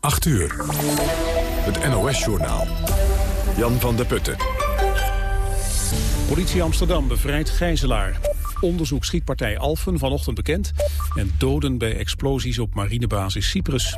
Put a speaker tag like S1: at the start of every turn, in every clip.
S1: 8 uur. Het NOS-journaal. Jan van der Putten.
S2: Politie Amsterdam bevrijdt gijzelaar. Onderzoek schietpartij Alphen vanochtend bekend. En doden bij explosies op marinebasis Cyprus.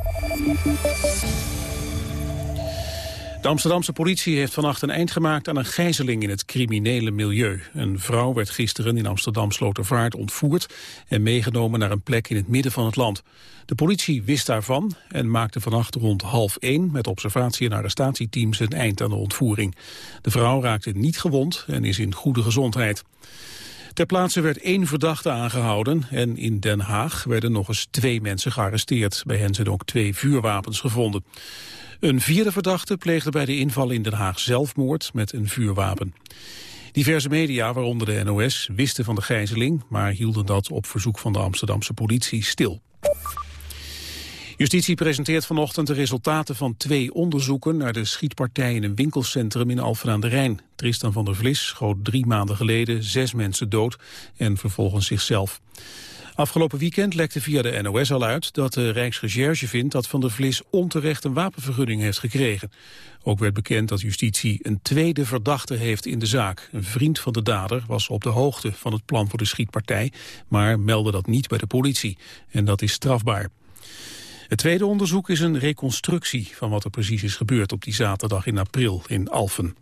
S2: De Amsterdamse politie heeft vannacht een eind gemaakt aan een gijzeling in het criminele milieu. Een vrouw werd gisteren in Amsterdam Slotervaart ontvoerd en meegenomen naar een plek in het midden van het land. De politie wist daarvan en maakte vannacht rond half één met observatie- en arrestatieteams een eind aan de ontvoering. De vrouw raakte niet gewond en is in goede gezondheid. Ter plaatse werd één verdachte aangehouden en in Den Haag werden nog eens twee mensen gearresteerd. Bij hen zijn ook twee vuurwapens gevonden. Een vierde verdachte pleegde bij de inval in Den Haag zelfmoord met een vuurwapen. Diverse media, waaronder de NOS, wisten van de gijzeling... maar hielden dat op verzoek van de Amsterdamse politie stil. Justitie presenteert vanochtend de resultaten van twee onderzoeken... naar de schietpartij in een winkelcentrum in Alphen aan de Rijn. Tristan van der Vlis schoot drie maanden geleden zes mensen dood... en vervolgens zichzelf. Afgelopen weekend lekte via de NOS al uit dat de Rijksrecherche vindt dat Van der Vlis onterecht een wapenvergunning heeft gekregen. Ook werd bekend dat justitie een tweede verdachte heeft in de zaak. Een vriend van de dader was op de hoogte van het plan voor de schietpartij, maar meldde dat niet bij de politie. En dat is strafbaar. Het tweede onderzoek is een reconstructie van wat er precies is gebeurd op die zaterdag in april in Alphen.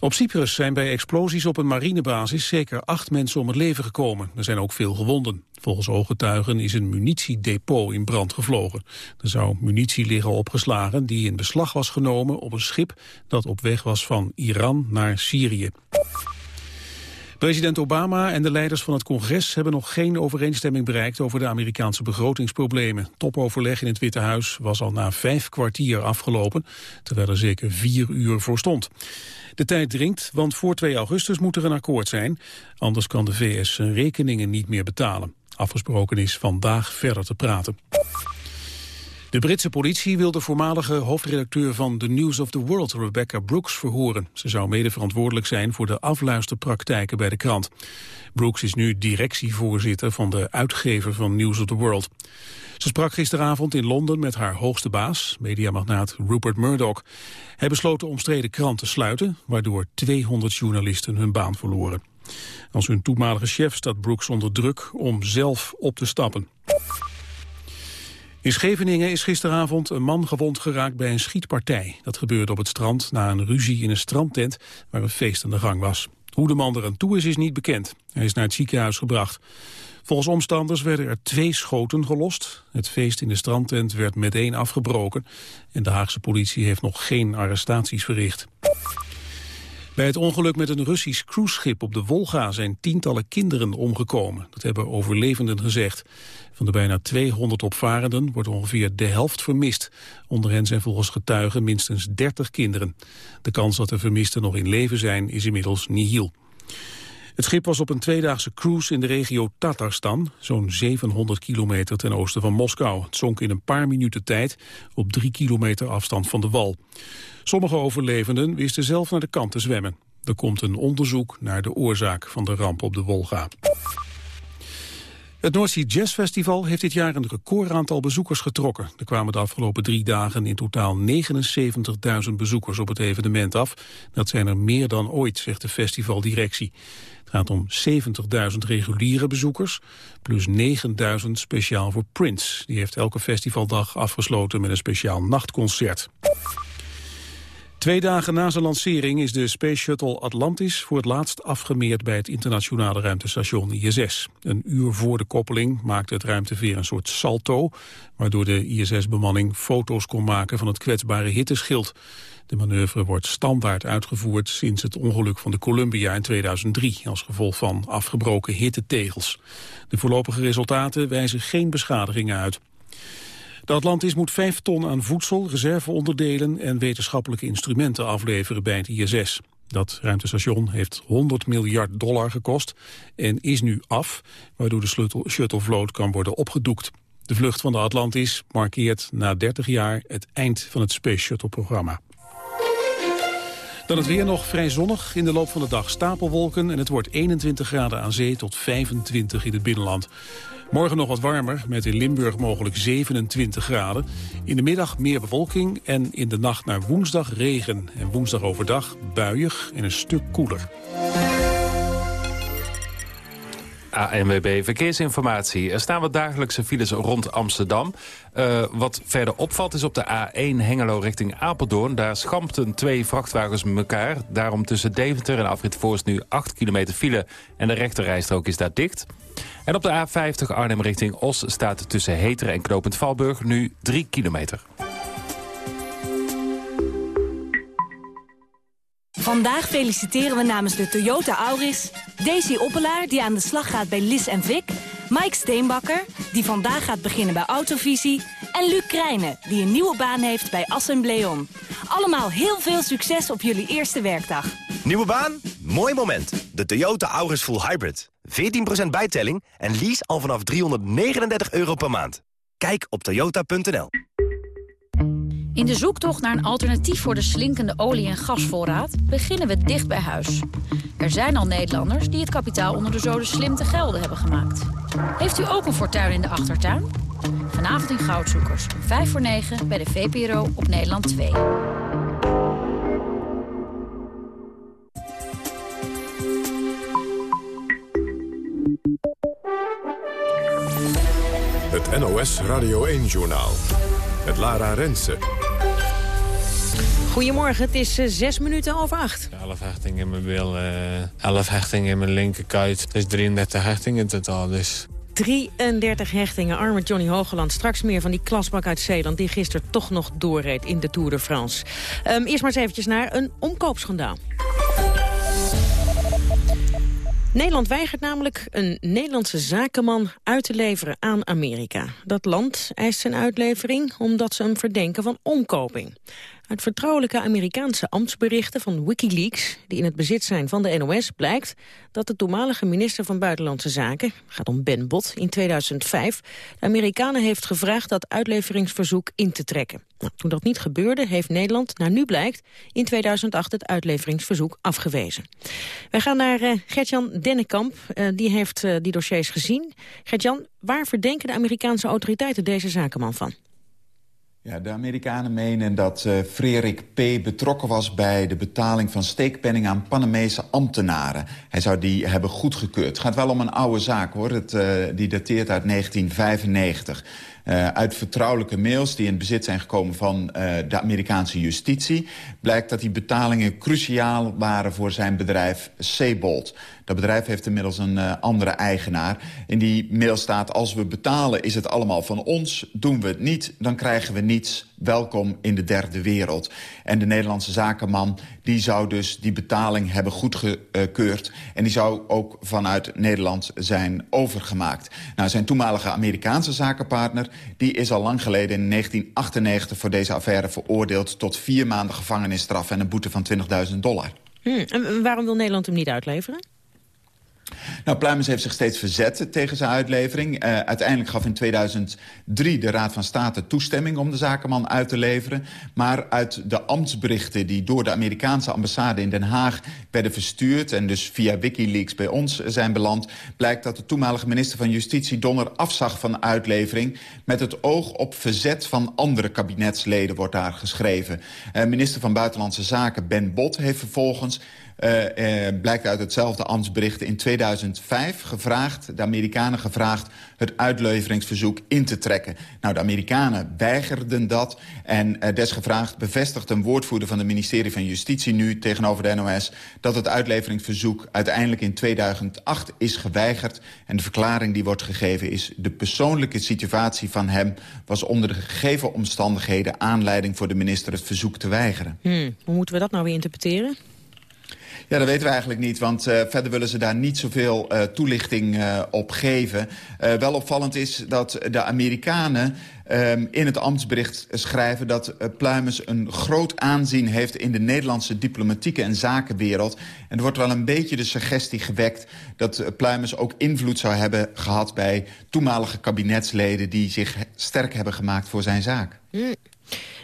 S2: Op Cyprus zijn bij explosies op een marinebasis zeker acht mensen om het leven gekomen. Er zijn ook veel gewonden. Volgens ooggetuigen is een munitiedepot in brand gevlogen. Er zou munitie liggen opgeslagen die in beslag was genomen op een schip dat op weg was van Iran naar Syrië. President Obama en de leiders van het congres hebben nog geen overeenstemming bereikt over de Amerikaanse begrotingsproblemen. Topoverleg in het Witte Huis was al na vijf kwartier afgelopen, terwijl er zeker vier uur voor stond. De tijd dringt, want voor 2 augustus moet er een akkoord zijn. Anders kan de VS zijn rekeningen niet meer betalen. Afgesproken is vandaag verder te praten. De Britse politie wil de voormalige hoofdredacteur van The News of the World, Rebecca Brooks, verhoren. Ze zou mede verantwoordelijk zijn voor de afluisterpraktijken bij de krant. Brooks is nu directievoorzitter van de uitgever van News of the World. Ze sprak gisteravond in Londen met haar hoogste baas, mediamagnaat Rupert Murdoch. Hij besloot de omstreden krant te sluiten, waardoor 200 journalisten hun baan verloren. Als hun toenmalige chef staat Brooks onder druk om zelf op te stappen. In Scheveningen is gisteravond een man gewond geraakt bij een schietpartij. Dat gebeurde op het strand na een ruzie in een strandtent waar een feest aan de gang was. Hoe de man er aan toe is, is niet bekend. Hij is naar het ziekenhuis gebracht. Volgens omstanders werden er twee schoten gelost. Het feest in de strandtent werd meteen afgebroken. En de Haagse politie heeft nog geen arrestaties verricht. Bij het ongeluk met een Russisch cruiseschip op de Wolga zijn tientallen kinderen omgekomen. Dat hebben overlevenden gezegd. Van de bijna 200 opvarenden wordt ongeveer de helft vermist. Onder hen zijn volgens getuigen minstens 30 kinderen. De kans dat de vermisten nog in leven zijn is inmiddels nihil. Het schip was op een tweedaagse cruise in de regio Tatarstan, zo'n 700 kilometer ten oosten van Moskou. Het zonk in een paar minuten tijd op drie kilometer afstand van de wal. Sommige overlevenden wisten zelf naar de kant te zwemmen. Er komt een onderzoek naar de oorzaak van de ramp op de Wolga. Het Sea Jazz Festival heeft dit jaar een recordaantal bezoekers getrokken. Er kwamen de afgelopen drie dagen in totaal 79.000 bezoekers op het evenement af. Dat zijn er meer dan ooit, zegt de festivaldirectie. Het gaat om 70.000 reguliere bezoekers, plus 9.000 speciaal voor Prince. Die heeft elke festivaldag afgesloten met een speciaal nachtconcert. Twee dagen na zijn lancering is de Space Shuttle Atlantis voor het laatst afgemeerd bij het internationale ruimtestation ISS. Een uur voor de koppeling maakte het ruimteveer een soort salto, waardoor de ISS-bemanning foto's kon maken van het kwetsbare hitteschild. De manoeuvre wordt standaard uitgevoerd sinds het ongeluk van de Columbia in 2003... als gevolg van afgebroken hittetegels. De voorlopige resultaten wijzen geen beschadigingen uit. De Atlantis moet 5 ton aan voedsel, reserveonderdelen en wetenschappelijke instrumenten afleveren bij het ISS. Dat ruimtestation heeft 100 miljard dollar gekost en is nu af, waardoor de shuttlevloot kan worden opgedoekt. De vlucht van de Atlantis markeert na 30 jaar het eind van het Space Shuttle-programma. Dan het weer nog vrij zonnig. In de loop van de dag stapelwolken en het wordt 21 graden aan zee tot 25 in het binnenland. Morgen nog wat warmer, met in Limburg mogelijk 27 graden. In de middag meer bewolking en in de nacht naar woensdag regen. En woensdag overdag buiig en een stuk koeler.
S3: ANWB Verkeersinformatie. Er staan wat dagelijkse files rond Amsterdam. Uh, wat verder opvalt is op de A1 Hengelo richting Apeldoorn. Daar schampten twee vrachtwagens elkaar. Daarom tussen Deventer en Afrit Voorst nu 8 kilometer file... en de rechterrijstrook is daar dicht. En op de A50 Arnhem richting Os staat tussen Heteren en Knopend Valburg nu 3 kilometer.
S4: Vandaag feliciteren we namens de Toyota Auris... Daisy Oppelaar, die aan de slag gaat bij Lis en Vic... Mike Steenbakker, die vandaag gaat beginnen bij Autovisie... en Luc Krijnen, die een nieuwe baan heeft bij Assembleon. Allemaal heel veel succes op jullie eerste werkdag.
S5: Nieuwe baan? Mooi moment. De Toyota Auris Full Hybrid. 14% bijtelling en lease al vanaf 339 euro per maand. Kijk op toyota.nl.
S6: In de zoektocht naar een alternatief voor de slinkende olie- en gasvoorraad... beginnen we dicht bij huis. Er zijn al Nederlanders die het kapitaal onder de zoden slim te gelden hebben gemaakt. Heeft u ook een fortuin in de achtertuin? Vanavond in Goudzoekers, 5 voor 9 bij de VPRO op Nederland 2.
S1: Het NOS Radio 1-journaal. Het Lara Rensen.
S7: Goedemorgen, het is uh, zes minuten over acht.
S8: 11 hechtingen in mijn bil, uh, 11 hechtingen in mijn linkerkuit. Het is 33 hechtingen in totaal, dus...
S7: 33 hechtingen, arme Johnny Hogeland. Straks meer van die klasbak uit Zeeland... die gisteren toch nog doorreed in de Tour de France. Um, eerst maar eens eventjes naar een omkoopschandaal. Nederland weigert namelijk een Nederlandse zakenman uit te leveren aan Amerika. Dat land eist zijn uitlevering omdat ze hem verdenken van omkoping. Uit vertrouwelijke Amerikaanse ambtsberichten van Wikileaks... die in het bezit zijn van de NOS, blijkt dat de toenmalige minister van Buitenlandse Zaken... gaat om Ben Bot, in 2005 de Amerikanen heeft gevraagd dat uitleveringsverzoek in te trekken. Nou, toen dat niet gebeurde, heeft Nederland, naar nu blijkt... in 2008 het uitleveringsverzoek afgewezen. Wij gaan naar uh, Gertjan Dennekamp, uh, die heeft uh, die dossiers gezien. Gertjan, waar verdenken de Amerikaanse autoriteiten deze zakenman van?
S9: Ja, de Amerikanen menen dat uh, Frederik P. betrokken was bij de betaling van steekpenning aan Panamese ambtenaren. Hij zou die hebben goedgekeurd. Het gaat wel om een oude zaak hoor, Het, uh, die dateert uit 1995. Uh, uit vertrouwelijke mails die in bezit zijn gekomen van uh, de Amerikaanse justitie... blijkt dat die betalingen cruciaal waren voor zijn bedrijf Sebold. Dat bedrijf heeft inmiddels een uh, andere eigenaar. In die mail staat, als we betalen is het allemaal van ons. Doen we het niet, dan krijgen we niets. Welkom in de derde wereld. En de Nederlandse zakenman die zou dus die betaling hebben goedgekeurd. En die zou ook vanuit Nederland zijn overgemaakt. Nou, zijn toenmalige Amerikaanse zakenpartner... die is al lang geleden in 1998 voor deze affaire veroordeeld... tot vier maanden gevangenisstraf en een boete van 20.000 dollar.
S7: Hmm, en waarom wil Nederland hem niet uitleveren?
S9: Nou, Pluimens heeft zich steeds verzet tegen zijn uitlevering. Uh, uiteindelijk gaf in 2003 de Raad van State toestemming om de zakenman uit te leveren. Maar uit de ambtsberichten die door de Amerikaanse ambassade in Den Haag werden verstuurd... en dus via Wikileaks bij ons zijn beland... blijkt dat de toenmalige minister van Justitie Donner afzag van uitlevering... met het oog op verzet van andere kabinetsleden wordt daar geschreven. Uh, minister van Buitenlandse Zaken Ben Bot heeft vervolgens blijkt uit hetzelfde ambtsbericht in 2005 gevraagd, de Amerikanen gevraagd het uitleveringsverzoek in te trekken. Nou, de Amerikanen weigerden dat en uh, desgevraagd bevestigt een woordvoerder van het ministerie van Justitie nu tegenover de NOS dat het uitleveringsverzoek uiteindelijk in 2008 is geweigerd en de verklaring die wordt gegeven is de persoonlijke situatie van hem was onder de gegeven omstandigheden aanleiding voor de minister het verzoek te weigeren.
S7: Hmm, hoe moeten we dat nou weer interpreteren?
S9: Ja, dat weten we eigenlijk niet, want uh, verder willen ze daar niet zoveel uh, toelichting uh, op geven. wel opvallend is dat de Amerikanen um, in het ambtsbericht schrijven... dat Pluimens een groot aanzien heeft in de Nederlandse diplomatieke en zakenwereld. En er wordt wel een beetje de suggestie gewekt dat Pluimens ook invloed zou hebben gehad... bij toenmalige kabinetsleden die zich sterk hebben gemaakt voor zijn zaak.
S7: Mm.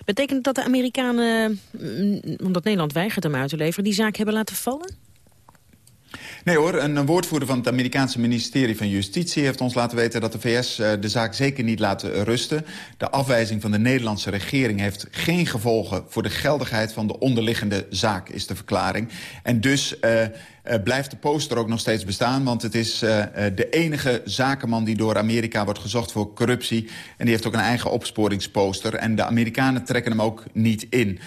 S7: Betekent dat de Amerikanen, mm, omdat Nederland weigert hem uit te leveren... die zaak hebben laten vallen?
S9: Nee hoor, een woordvoerder van het Amerikaanse ministerie van Justitie... heeft ons laten weten dat de VS eh, de zaak zeker niet laat rusten. De afwijzing van de Nederlandse regering heeft geen gevolgen... voor de geldigheid van de onderliggende zaak, is de verklaring. En dus... Uh, blijft de poster ook nog steeds bestaan. Want het is de enige zakenman die door Amerika wordt gezocht voor corruptie. En die heeft ook een eigen opsporingsposter. En de Amerikanen trekken hem ook niet in.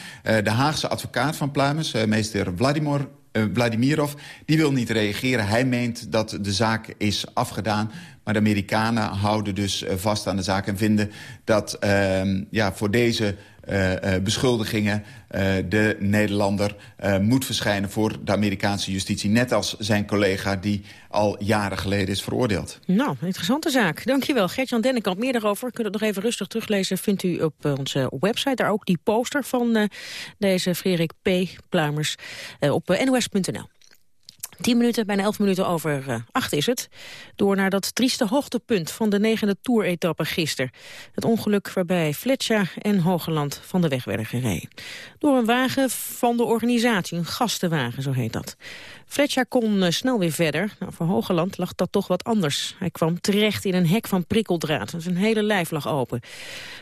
S9: De Haagse advocaat van Pluimers, meester Vladimir Vladimirov, die wil niet reageren. Hij meent dat de zaak is afgedaan. Maar de Amerikanen houden dus uh, vast aan de zaak en vinden dat uh, ja, voor deze beschuldigingen uh, de Nederlander moet verschijnen voor de Amerikaanse justitie. Net als zijn collega die al jaren geleden is veroordeeld.
S7: Nou, interessante zaak. Dankjewel. Gert-Jan Dennekamp, meer daarover. Kunt het nog even rustig teruglezen. Vindt u op onze website daar ook die poster van deze Frederik P. Pluimers op nos.nl. 10 minuten, bijna 11 minuten over uh, acht is het. Door naar dat trieste hoogtepunt van de negende Tour-etappe gisteren. Het ongeluk waarbij Fletcher en Hogeland van de weg werden gereden. Door een wagen van de organisatie, een gastenwagen, zo heet dat. Fletcher kon uh, snel weer verder. Nou, voor Hogeland lag dat toch wat anders. Hij kwam terecht in een hek van prikkeldraad. Zijn hele lijf lag open.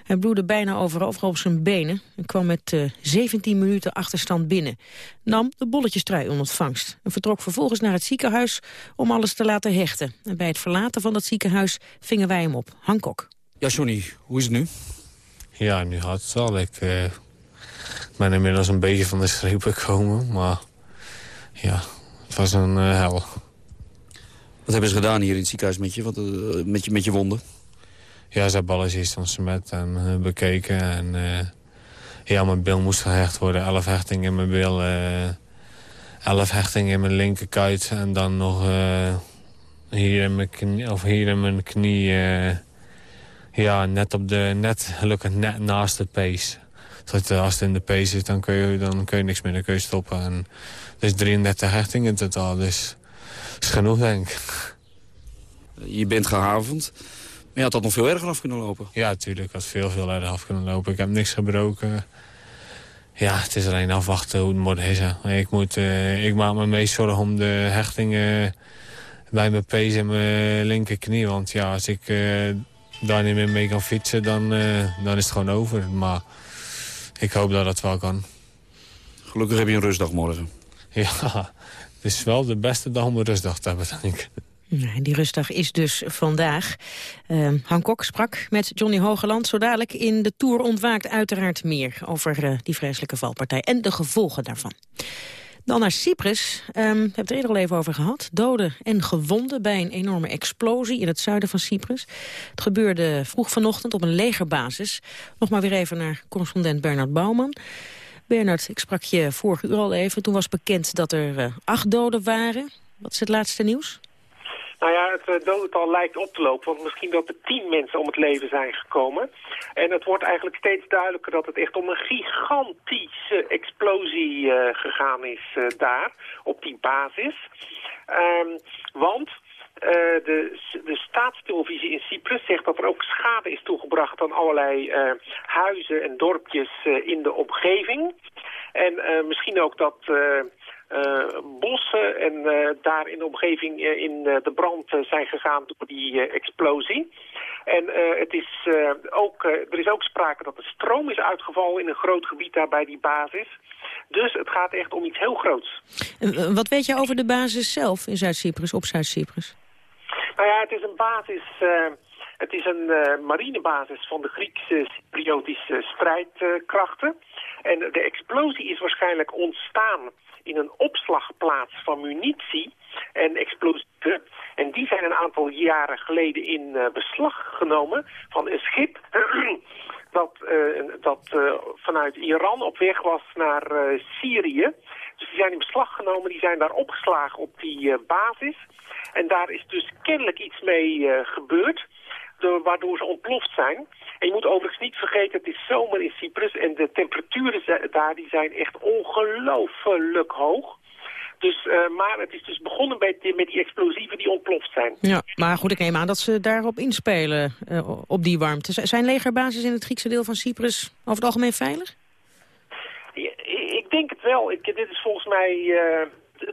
S7: Hij bloedde bijna overal, op zijn benen. En kwam met uh, 17 minuten achterstand binnen. Nam de bolletjestrui in ontvangst. En vertrok vervolgens naar het ziekenhuis om alles te laten hechten. En bij het verlaten van dat ziekenhuis vingen wij hem op. Hancock.
S10: Ja, Johnny, hoe is het nu?
S8: Ja, nu gaat het wel. Ik uh, ben inmiddels een beetje van de streep gekomen. Maar ja, het was een uh, hel.
S10: Wat hebben ze gedaan hier in het ziekenhuis met je, Wat, uh, met je, met je wonden?
S8: Ja, ze hebben alles eerst ons met en uh, bekeken. En ja, mijn bil moest gehecht worden. Elf hechtingen in mijn bil. elf hechtingen in mijn linkerkuit. En dan nog hier, in mijn knie, of hier in mijn knie... ja, net, op de, net, gelukkig net naast de pees. Als het in de pees is, dan kun je, dan kun je niks meer. Dan kun je stoppen. En, dus 33 hechtingen in totaal. Dus is genoeg, denk ik.
S10: Je bent gehavend. Maar je had dat nog veel erger af kunnen lopen.
S8: Ja, natuurlijk. Ik had veel, veel erger af kunnen lopen. Ik heb niks gebroken. Ja, het is alleen afwachten hoe het moet is. Ik, moet, uh, ik maak me meest zorgen om de hechtingen bij mijn pees en mijn linkerknie. Want ja, als ik uh, daar niet meer mee kan fietsen, dan, uh, dan is het gewoon over. Maar ik hoop dat dat wel kan.
S10: Gelukkig heb je een rustdag morgen.
S8: Ja, het is wel de beste dag om een rustdag te hebben, denk ik.
S7: Die rustdag is dus vandaag. Uh, sprak met Johnny Hogeland. Zo dadelijk in de Tour ontwaakt uiteraard meer over uh, die vreselijke valpartij en de gevolgen daarvan. Dan naar Cyprus. Um, we hebben het er eerder al even over gehad. Doden en gewonden bij een enorme explosie in het zuiden van Cyprus. Het gebeurde vroeg vanochtend op een legerbasis. Nog maar weer even naar correspondent Bernard Bouwman. Bernard, ik sprak je vorige uur al even. Toen was bekend dat er uh, acht doden waren. Wat is het laatste nieuws?
S11: Nou ja, het uh, dodental lijkt op te lopen, want misschien dat er tien mensen om het leven zijn gekomen. En het wordt eigenlijk steeds duidelijker dat het echt om een gigantische explosie uh, gegaan is daar, op die basis. Um, want uh, de, de staatstelevisie in Cyprus zegt dat er ook schade is toegebracht aan allerlei uh, huizen en dorpjes uh, in de omgeving. En misschien ook dat bossen en daar in de omgeving in de brand zijn gegaan door die explosie. En het is, ook, er is ook sprake dat de stroom is uitgevallen in een groot gebied daar bij die basis. Dus het gaat echt om iets heel groots.
S7: Wat weet je over de basis zelf in Zuid-Cyprus, op Zuid-Cyprus?
S11: Nou ja, het is een basis... Het is een marinebasis van de Griekse Cypriotische strijdkrachten. En de explosie is waarschijnlijk ontstaan in een opslagplaats van munitie en explosieven. En die zijn een aantal jaren geleden in uh, beslag genomen van een schip dat, uh, dat uh, vanuit Iran op weg was naar Syrië. Dus die zijn in beslag genomen, die zijn daar opgeslagen op die basis. En daar is dus kennelijk iets mee gebeurd, door, waardoor ze ontploft zijn. En je moet overigens niet vergeten, het is zomer in Cyprus en de temperaturen daar die zijn echt ongelooflijk hoog. Dus, uh, maar het is dus begonnen met, met die explosieven die ontploft zijn.
S7: Ja, maar goed, ik neem aan dat ze daarop inspelen, uh, op die warmte. Zijn legerbases in het Griekse deel van Cyprus over het algemeen veilig?
S11: Ja, ik denk het wel. Ik, dit is volgens mij... Uh,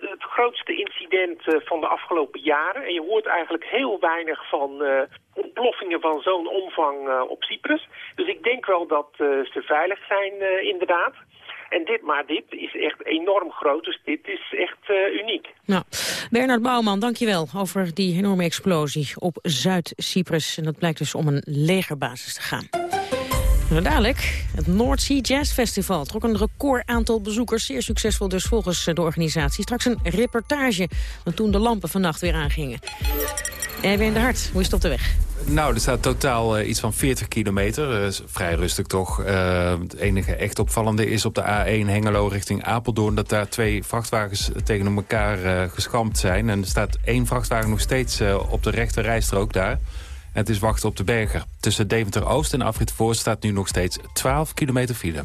S11: het grootste incident van de afgelopen jaren. En je hoort eigenlijk heel weinig van uh, ontploffingen van zo'n omvang uh, op Cyprus. Dus ik denk wel dat uh, ze veilig zijn inderdaad. En dit, maar dit is echt enorm groot, dus dit is echt uniek.
S7: Nou, Bernard Bouwman, dankjewel over die enorme explosie op Zuid-Cyprus. En dat blijkt dus om een legerbasis te gaan. Dadelijk, het North Sea Jazz Festival trok een record aantal bezoekers. Zeer succesvol dus volgens de organisatie. Straks een reportage van toen de lampen vannacht weer aangingen. Erwin de Hart, hoe is het op de weg?
S3: Nou, er staat totaal uh, iets van 40 kilometer. Uh, vrij rustig toch. Het enige echt opvallende is op de A1 Hengelo richting Apeldoorn... dat daar twee vrachtwagens tegen elkaar geschampt zijn. En er staat één vrachtwagen nog steeds op de rechte rijstrook daar. Het is wachten op de bergen. Tussen Deventer-Oost en Afrit Voorst staat nu nog steeds 12 kilometer file.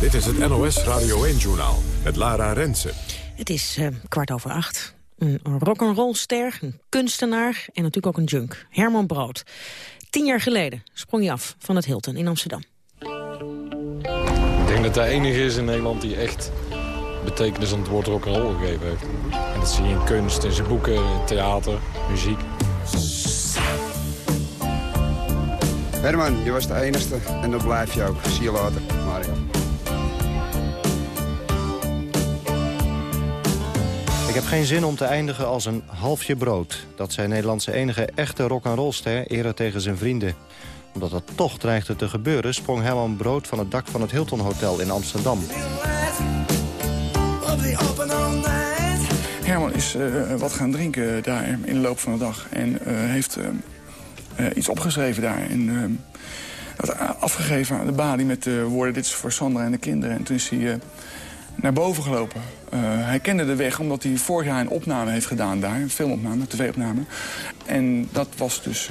S1: Dit is het NOS Radio 1-journaal met Lara Rensen.
S7: Het is kwart over acht. Een rock'n'rollster, een kunstenaar en natuurlijk ook een junk. Herman Brood. Tien jaar geleden sprong hij af van het Hilton in Amsterdam.
S12: Ik denk dat hij enige is in Nederland die echt betekenis aan het woord rock'n'roll gegeven heeft. En dat zie je in kunst, in zijn boeken, in theater, muziek.
S13: Herman, je was de enigste en dat blijf je ook. Zie je later, Mario.
S14: Ik heb geen zin om te eindigen als een halfje brood. Dat zei Nederlandse enige echte rock'n'rollster eerder tegen zijn vrienden. Omdat dat toch dreigde te gebeuren... sprong Herman Brood van het dak van het Hilton Hotel in Amsterdam.
S15: Herman is uh, wat gaan drinken daar in de loop van de dag. En uh, heeft uh, iets opgeschreven daar. En dat afgegeven aan de balie met de woorden... dit is voor Sandra en de kinderen. En toen is hij naar boven gelopen. Hij kende de weg omdat hij vorig jaar een opname heeft gedaan daar. Een filmopname, tv-opname. En dat was dus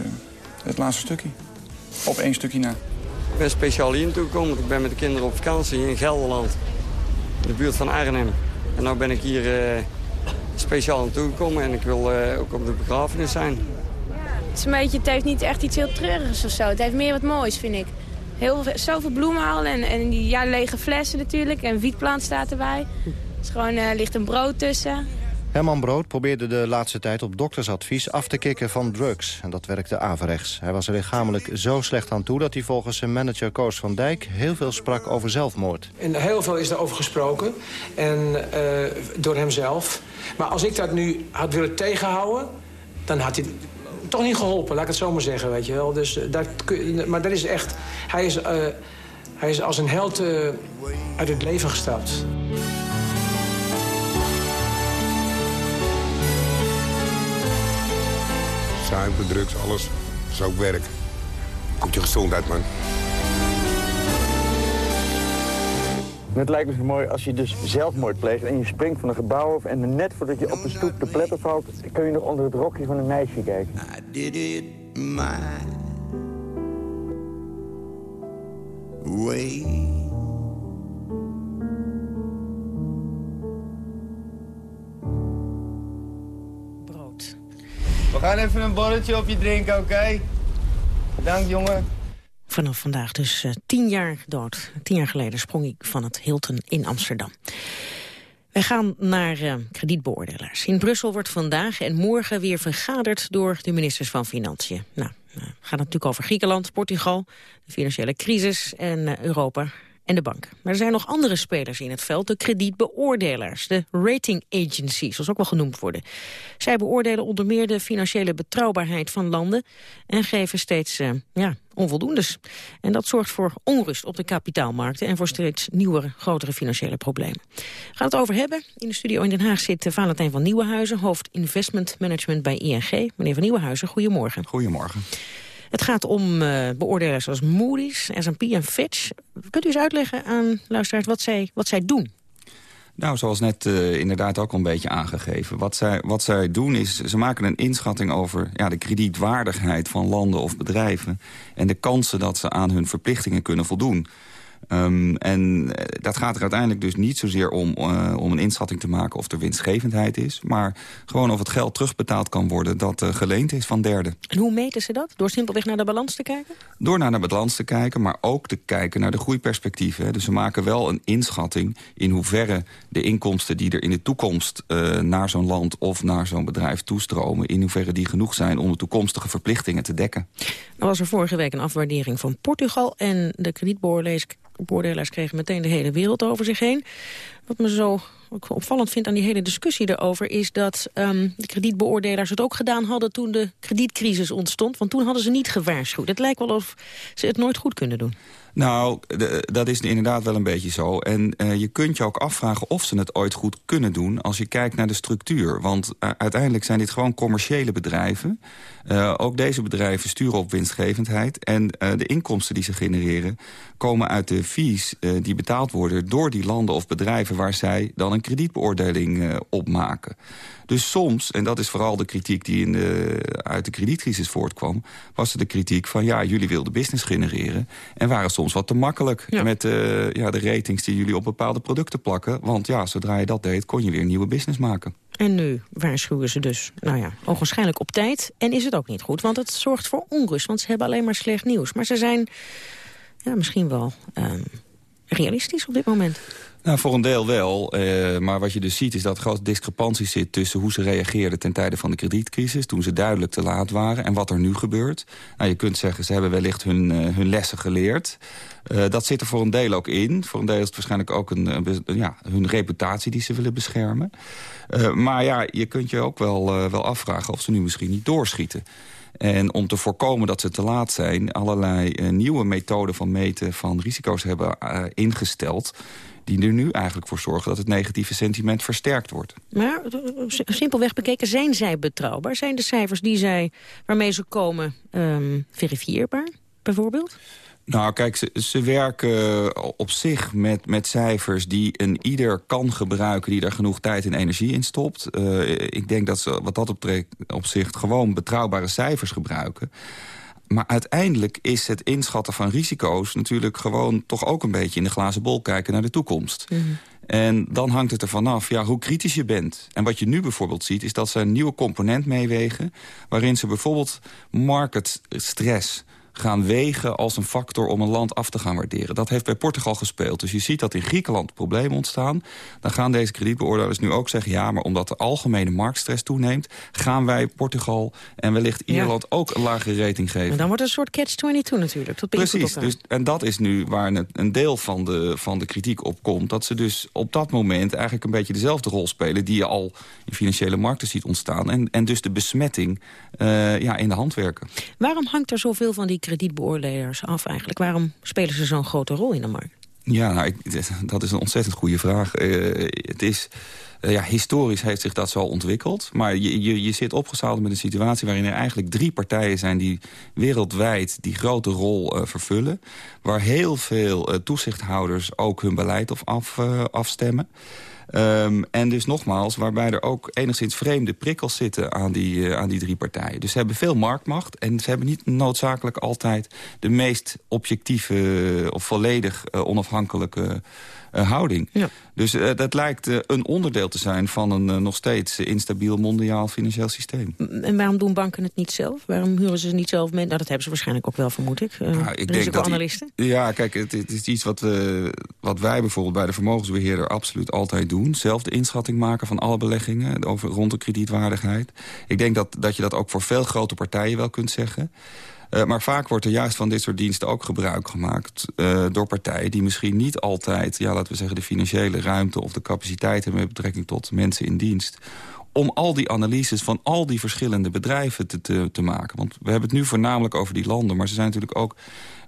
S15: het laatste stukje. Op één stukje na.
S16: Ik ben speciaal hier naartoe gekomen. Want ik ben met de kinderen op vakantie in Gelderland. In de buurt van Arnhem. En nu ben ik hier speciaal naartoe gekomen. En ik wil ook op de begrafenis zijn.
S17: Het is een beetje, het heeft niet echt iets heel treurigs of zo. Het heeft meer wat moois, vind ik. Heel, zoveel bloemen al en, en die ja, lege flessen natuurlijk. En wietplant staat erbij. Er is gewoon, uh, ligt een brood tussen.
S14: Herman Brood probeerde de laatste tijd op doktersadvies af te kicken van drugs. En dat werkte averechts. Hij was er lichamelijk zo slecht aan toe dat hij volgens zijn manager Koos van Dijk... heel veel sprak over zelfmoord.
S18: En heel veel is over gesproken. En uh, door hemzelf. Maar als ik dat nu had willen tegenhouden... dan had hij toch niet geholpen, laat ik het zo maar zeggen, weet je wel. Dus, dat, maar dat is echt... Hij is, uh, hij is als een held uh, uit het leven gestapt.
S19: Zuiver, drugs, alles. Dat is ook werk. Komt je gezondheid, man.
S20: Het lijkt me zo mooi als je dus zelfmoord pleegt en je springt van een gebouw af... en net voordat je op de stoep de pletter valt... kun je nog onder het rokje van een meisje kijken. I did it my way.
S7: Brood.
S21: We gaan even een borreltje op je drinken, oké? Dank, jongen.
S7: Vanaf vandaag dus uh, tien jaar dood. Tien jaar geleden sprong ik van het Hilton in Amsterdam. Wij gaan naar uh, kredietbeoordelaars. In Brussel wordt vandaag en morgen weer vergaderd door de ministers van Financiën. Nou, uh, gaat het natuurlijk over Griekenland, Portugal, de financiële crisis en Europa en de bank. Maar er zijn nog andere spelers in het veld, de kredietbeoordelaars, de rating agencies, zoals ook wel genoemd worden. Zij beoordelen onder meer de financiële betrouwbaarheid van landen en geven steeds uh, ja, onvoldoendes. En dat zorgt voor onrust op de kapitaalmarkten en voor steeds nieuwere, grotere financiële problemen. We gaan het over hebben. In de studio in Den Haag zit Valentijn van Nieuwenhuizen, hoofd investment management bij ING. Meneer van Nieuwenhuizen, goedemorgen.
S22: Goedemorgen.
S7: Het gaat om uh, beoordelers zoals Moody's, S&P en Fitch. Kunt u eens uitleggen aan luisteraars wat zij, wat zij doen?
S22: Nou, zoals net uh, inderdaad ook al een beetje aangegeven. Wat zij, wat zij doen is, ze maken een inschatting over ja, de kredietwaardigheid van landen of bedrijven... en de kansen dat ze aan hun verplichtingen kunnen voldoen. Ehm, en eh, dat gaat er uiteindelijk dus niet zozeer om, uh, om een inschatting te maken of er winstgevendheid is. Maar gewoon of het geld terugbetaald kan worden dat uh, geleend is van derden.
S7: En hoe meten ze dat? Door simpelweg naar de balans te kijken?
S22: Door naar de balans te kijken, maar ook te kijken naar de groeiperspectieven. Dus ze maken wel een inschatting in hoeverre de inkomsten die er in de toekomst uh, naar zo'n land of naar zo'n bedrijf toestromen, in hoeverre die genoeg zijn om de toekomstige verplichtingen te dekken.
S7: Er was er vorige week een afwaardering van Portugal en de kredietbeoordelaars kregen meteen de hele wereld over zich heen. Wat me zo opvallend vind aan die hele discussie erover... is dat um, de kredietbeoordelaars het ook gedaan hadden toen de kredietcrisis ontstond. Want toen hadden ze niet gewaarschuwd. Het lijkt wel of ze het nooit goed kunnen doen.
S22: Nou, dat is inderdaad wel een beetje zo. En uh, je kunt je ook afvragen of ze het ooit goed kunnen doen... als je kijkt naar de structuur. Want uh, uiteindelijk zijn dit gewoon commerciële bedrijven. Uh, ook deze bedrijven sturen op winstgevendheid. En de inkomsten die ze genereren... komen uit de fees die betaald worden door die landen of bedrijven... waar zij dan een kredietbeoordeling op maken. Dus soms, en dat is vooral de kritiek die in de, uit de kredietcrisis voortkwam... was er de kritiek van, ja, jullie wilden business genereren... en waren soms wat te makkelijk ja. met ja, de ratings die jullie op bepaalde producten plakken. Want ja, zodra je dat deed, kon je weer nieuwe business maken.
S7: En nu waarschuwen ze dus, nou ja, ogenschijnlijk op tijd. En is het ook niet goed, want het zorgt voor onrust. Want ze hebben alleen maar slecht nieuws. Maar ze zijn ja, misschien wel um, realistisch op dit moment.
S22: Nou, voor een deel wel. Uh, maar wat je dus ziet is dat er grote discrepantie zit... tussen hoe ze reageerden ten tijde van de kredietcrisis... toen ze duidelijk te laat waren en wat er nu gebeurt. Nou, je kunt zeggen, ze hebben wellicht hun, uh, hun lessen geleerd. Uh, dat zit er voor een deel ook in. Voor een deel is het waarschijnlijk ook een, ja, hun reputatie die ze willen beschermen. maar ja, je kunt je ook wel, wel afvragen of ze nu misschien niet doorschieten. En om te voorkomen dat ze te laat zijn... allerlei nieuwe methoden van meten van risico's hebben ingesteld die er nu eigenlijk voor zorgen dat het negatieve sentiment versterkt wordt.
S7: Maar simpelweg bekeken, zijn zij betrouwbaar? Zijn de cijfers die zij, waarmee ze komen um, verifieerbaar, bijvoorbeeld?
S22: Nou, kijk, ze, ze, werken op zich met, met cijfers die een ieder kan gebruiken... die daar genoeg tijd en energie in stopt. Uh, ik denk dat ze wat dat op zich gewoon betrouwbare cijfers gebruiken. Maar uiteindelijk is het inschatten van risico's... natuurlijk gewoon toch ook een beetje in de glazen bol kijken naar de toekomst. Mm -hmm. En dan hangt het ervan af ja, hoe kritisch je bent. En wat je nu bijvoorbeeld ziet, is dat ze een nieuwe component meewegen... waarin ze bijvoorbeeld market stress gaan wegen als een factor om een land af te gaan waarderen. Dat heeft bij Portugal gespeeld. Dus je ziet dat in Griekenland problemen ontstaan. Dan gaan deze kredietbeoordelers nu ook zeggen... ja, maar omdat de algemene marktstress toeneemt... gaan wij Portugal en wellicht Ierland ja. ook een lagere rating geven.
S7: En dan wordt het een soort catch-22 natuurlijk. Dat
S22: Precies, dus, en dat is nu waar een, deel van de, van de kritiek op komt. Dat ze dus op dat moment eigenlijk een beetje dezelfde rol spelen... die je al in financiële markten ziet ontstaan. En, en dus de besmetting uh, ja, in de hand werken.
S7: Waarom hangt er zoveel van die kredietbeoordelers af eigenlijk? Waarom spelen ze zo'n grote rol in de markt?
S22: Ja, nou, ik, dat is een ontzettend goede vraag. Uh, het is... Uh, ja, historisch heeft zich dat zo ontwikkeld. Maar je, je, je zit opgezadeld met een situatie waarin er eigenlijk drie partijen zijn... die wereldwijd die grote rol uh, vervullen. Waar heel veel toezichthouders ook hun beleid op af, afstemmen. Um, en dus nogmaals, waarbij er ook enigszins vreemde prikkels zitten aan die, uh, aan die drie partijen. Dus ze hebben veel marktmacht en ze hebben niet noodzakelijk altijd de meest objectieve of volledig uh, onafhankelijke houding. Ja. Dus uh, dat lijkt uh, een onderdeel te zijn van een nog steeds instabiel mondiaal financieel systeem.
S7: En waarom doen banken het niet zelf? Waarom huren ze niet zelf mee? Nou, dat hebben ze waarschijnlijk ook wel, vermoed ik.
S22: Nou, ik denk dat analisten. Ja, kijk, het, het, is iets wat, wat wij bijvoorbeeld bij de vermogensbeheerder absoluut altijd doen. Zelf de inschatting maken van alle beleggingen over, rond de kredietwaardigheid. Ik denk dat, dat je dat ook voor veel grote partijen wel kunt zeggen. Uh, maar vaak wordt er juist van dit soort diensten ook gebruik gemaakt... Uh, door partijen die misschien niet altijd, ja, laten we zeggen... de financiële ruimte of de capaciteit hebben... met betrekking tot mensen in dienst om al die analyses van al die verschillende bedrijven te, te, te, maken. Want we hebben het nu voornamelijk over die landen... maar ze zijn natuurlijk ook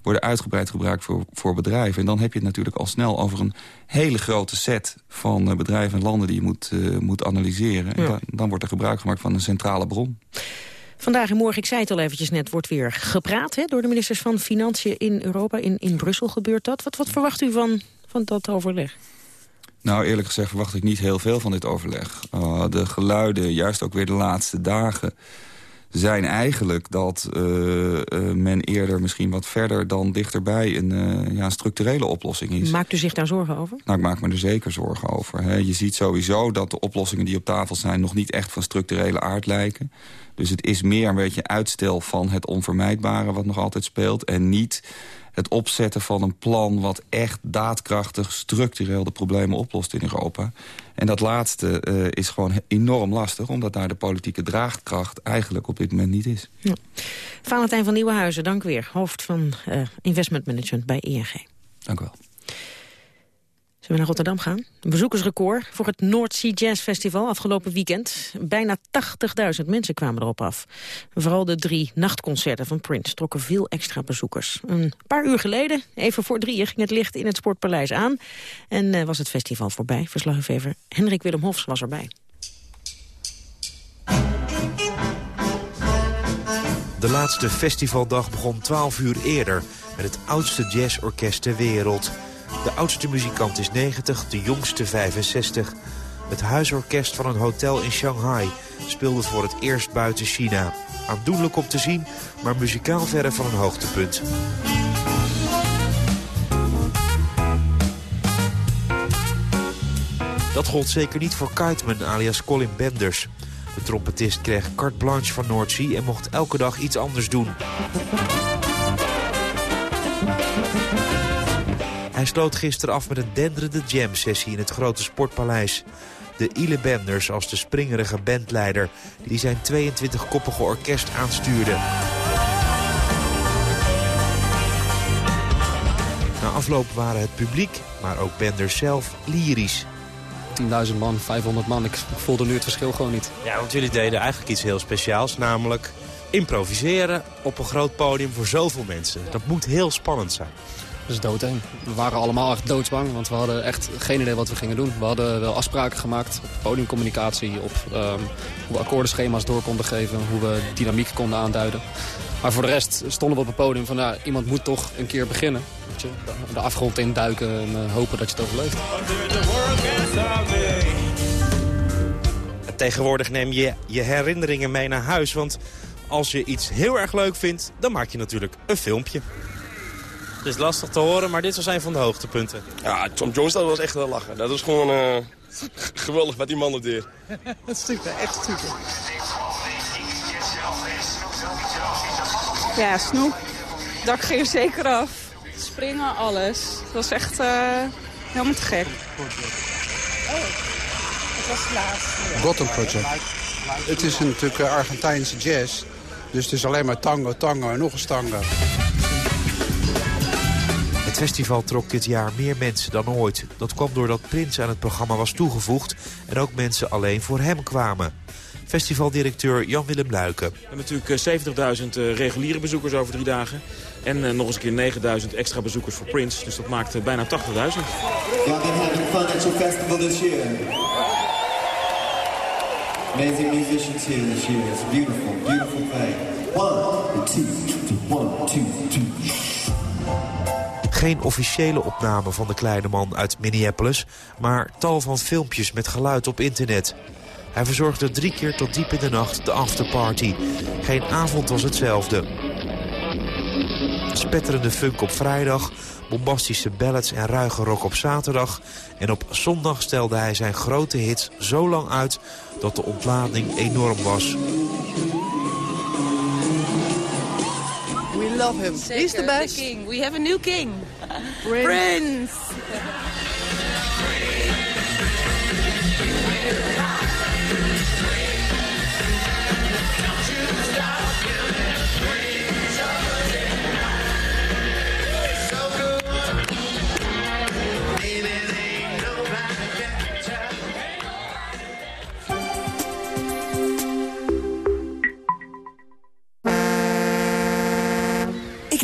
S22: worden uitgebreid gebruikt voor, voor bedrijven. En dan heb je het natuurlijk al snel over een hele grote set van uh, bedrijven en landen... die je moet, uh, moet analyseren. Ja. En dan, dan wordt er gebruik gemaakt van een centrale bron.
S7: Vandaag en morgen, ik zei het al eventjes net, wordt weer gepraat hè, door de ministers van Financiën in Europa. In, in Brussel gebeurt dat. Wat, wat verwacht u van, van dat overleg?
S22: Nou, eerlijk gezegd verwacht ik niet heel veel van dit overleg. Uh, de geluiden, juist ook weer de laatste dagen zijn eigenlijk dat uh, uh, men eerder misschien wat verder dan dichterbij een, uh, ja, een structurele oplossing is.
S7: Maakt u zich daar zorgen over?
S22: Nou, ik maak me er zeker zorgen over. Hè. Je ziet sowieso dat de oplossingen die op tafel zijn nog niet echt van structurele aard lijken. Dus het is meer een beetje uitstel van het onvermijdbare wat nog altijd speelt. En niet het opzetten van een plan wat echt daadkrachtig structureel de problemen oplost in Europa. En dat laatste uh, is gewoon enorm lastig, omdat daar de politieke draagkracht eigenlijk op dit moment niet is. Ja.
S7: Valentijn van Nieuwenhuizen, dank weer. Hoofd van uh, Investment Management bij ING.
S22: Dank u wel.
S7: Zullen we naar Rotterdam gaan? Een bezoekersrecord voor het North Sea Jazz Festival afgelopen weekend. Bijna 80.000 mensen kwamen erop af. Vooral de drie nachtconcerten van Prince trokken veel extra bezoekers. Een paar uur geleden, even voor drieën, ging het licht in het Sportpaleis aan. En uh, was het festival voorbij. Verslaggever Henrik Willem Hofs was erbij.
S23: De laatste festivaldag begon 12 uur eerder... met het oudste jazzorkest ter wereld... De oudste muzikant is 90, de jongste 65. Het huisorkest van een hotel in Shanghai speelde voor het eerst buiten China. Aandoenlijk om te zien, maar muzikaal verre van een hoogtepunt. Dat gold zeker niet voor Kiteman alias Colin Benders. De trompetist kreeg carte blanche van Noordzee en mocht elke dag iets anders doen. Hij sloot gisteren af met een denderende jam-sessie in het grote sportpaleis. De Ile Benders als de springerige bandleider... die zijn 22-koppige orkest aanstuurde. Na afloop waren het publiek, maar ook Benders zelf, lyrisch.
S24: 10.000 man, 500 man, ik voelde nu het verschil gewoon niet.
S23: Ja, want jullie deden eigenlijk iets heel speciaals, namelijk improviseren op een groot podium voor zoveel mensen. Dat moet heel spannend zijn.
S24: Is doodeng. We waren allemaal echt doodsbang, want we hadden echt geen idee wat we gingen doen. We hadden wel afspraken gemaakt op podiumcommunicatie, op um, hoe we akkoordenschema's door konden geven, hoe we dynamiek konden aanduiden. Maar voor de rest stonden we op het podium van, ja, iemand moet toch een keer beginnen. Weet je, de afgrond induiken en uh, hopen dat je het overleeft.
S23: Tegenwoordig neem je je herinneringen mee naar huis, want als je iets heel erg leuk vindt, dan maak je natuurlijk een filmpje. Het is lastig te horen, maar dit was een van de hoogtepunten.
S25: Ja, Tom Jones dat was echt wel lachen. Dat was gewoon uh, geweldig met die man op deur.
S17: Dat is super, echt super. Ja, snoep. Dak ging er zeker af. Springen, alles. Het was echt uh, helemaal te gek. Oh, het was het laatste.
S26: Gotham Project. Het is natuurlijk Argentijnse jazz. Dus het is alleen maar tango, tango en nog eens tango.
S23: Het festival trok dit jaar meer mensen dan ooit. Dat kwam doordat Prins aan het programma was toegevoegd... en ook mensen alleen voor hem kwamen. Festivaldirecteur Jan-Willem Luiken.
S20: We hebben natuurlijk 70.000 eh, reguliere bezoekers over drie dagen. En uh, nog eens een keer 9.000 extra bezoekers voor Prince. Dus dat maakt uh, bijna 80.000. Y'all been having fun at your festival this year.
S23: Amazing musicians here this year. It's a beautiful, beautiful thing. One, two, one, two, two. Geen officiële opname van de kleine man uit Minneapolis... maar tal van filmpjes met geluid op internet. Hij verzorgde drie keer tot diep in de nacht de afterparty. Geen avond was hetzelfde. Spetterende funk op vrijdag, bombastische ballads en ruige rock op zaterdag... en op zondag stelde hij zijn grote hits zo lang uit dat de ontlading enorm was.
S17: We love him. He's the best.
S27: The king. We have a new king.
S17: Prince.
S27: Prince.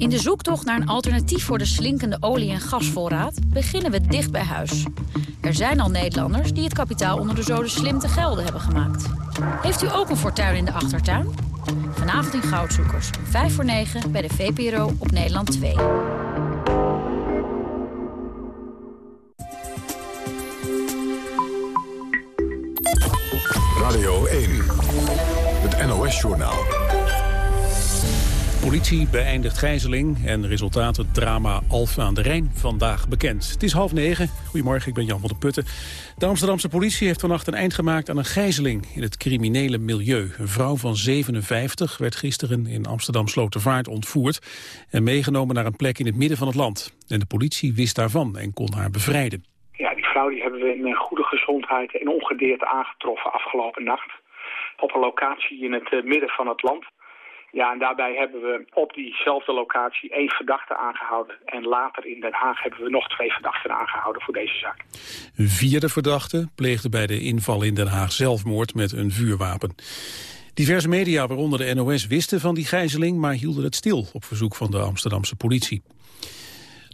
S28: In de zoektocht naar een alternatief voor de slinkende olie- en gasvoorraad beginnen we dicht bij huis. Er zijn al Nederlanders die het kapitaal onder de zoden slim te gelden hebben gemaakt. Heeft u ook een fortuin in de achtertuin? Vanavond in Goudzoekers, 5 voor 9 bij de VPRO op Nederland 2.
S29: Radio 1, het NOS-journaal.
S2: Politie beëindigt gijzeling en resultaten drama Alfa aan de Rijn vandaag bekend. Het is half negen. Goedemorgen, ik ben Jan van der Putten. De Amsterdamse politie heeft vannacht een eind gemaakt aan een gijzeling in het criminele milieu. Een vrouw van 57 werd gisteren in Amsterdam Slotervaart ontvoerd en meegenomen naar een plek in het midden van het land. En de politie wist daarvan en kon haar bevrijden.
S30: Ja, die vrouw die hebben we in goede gezondheid en ongedeerd aangetroffen afgelopen nacht. Op een locatie in het midden van het land. Ja, en daarbij hebben we op diezelfde locatie één verdachte aangehouden. En later in Den Haag hebben we nog twee verdachten aangehouden voor deze zaak.
S2: Een vierde verdachte pleegde bij de inval in Den Haag zelfmoord met een vuurwapen. Diverse media, waaronder de NOS, wisten van die gijzeling... maar hielden het stil op verzoek van de Amsterdamse politie.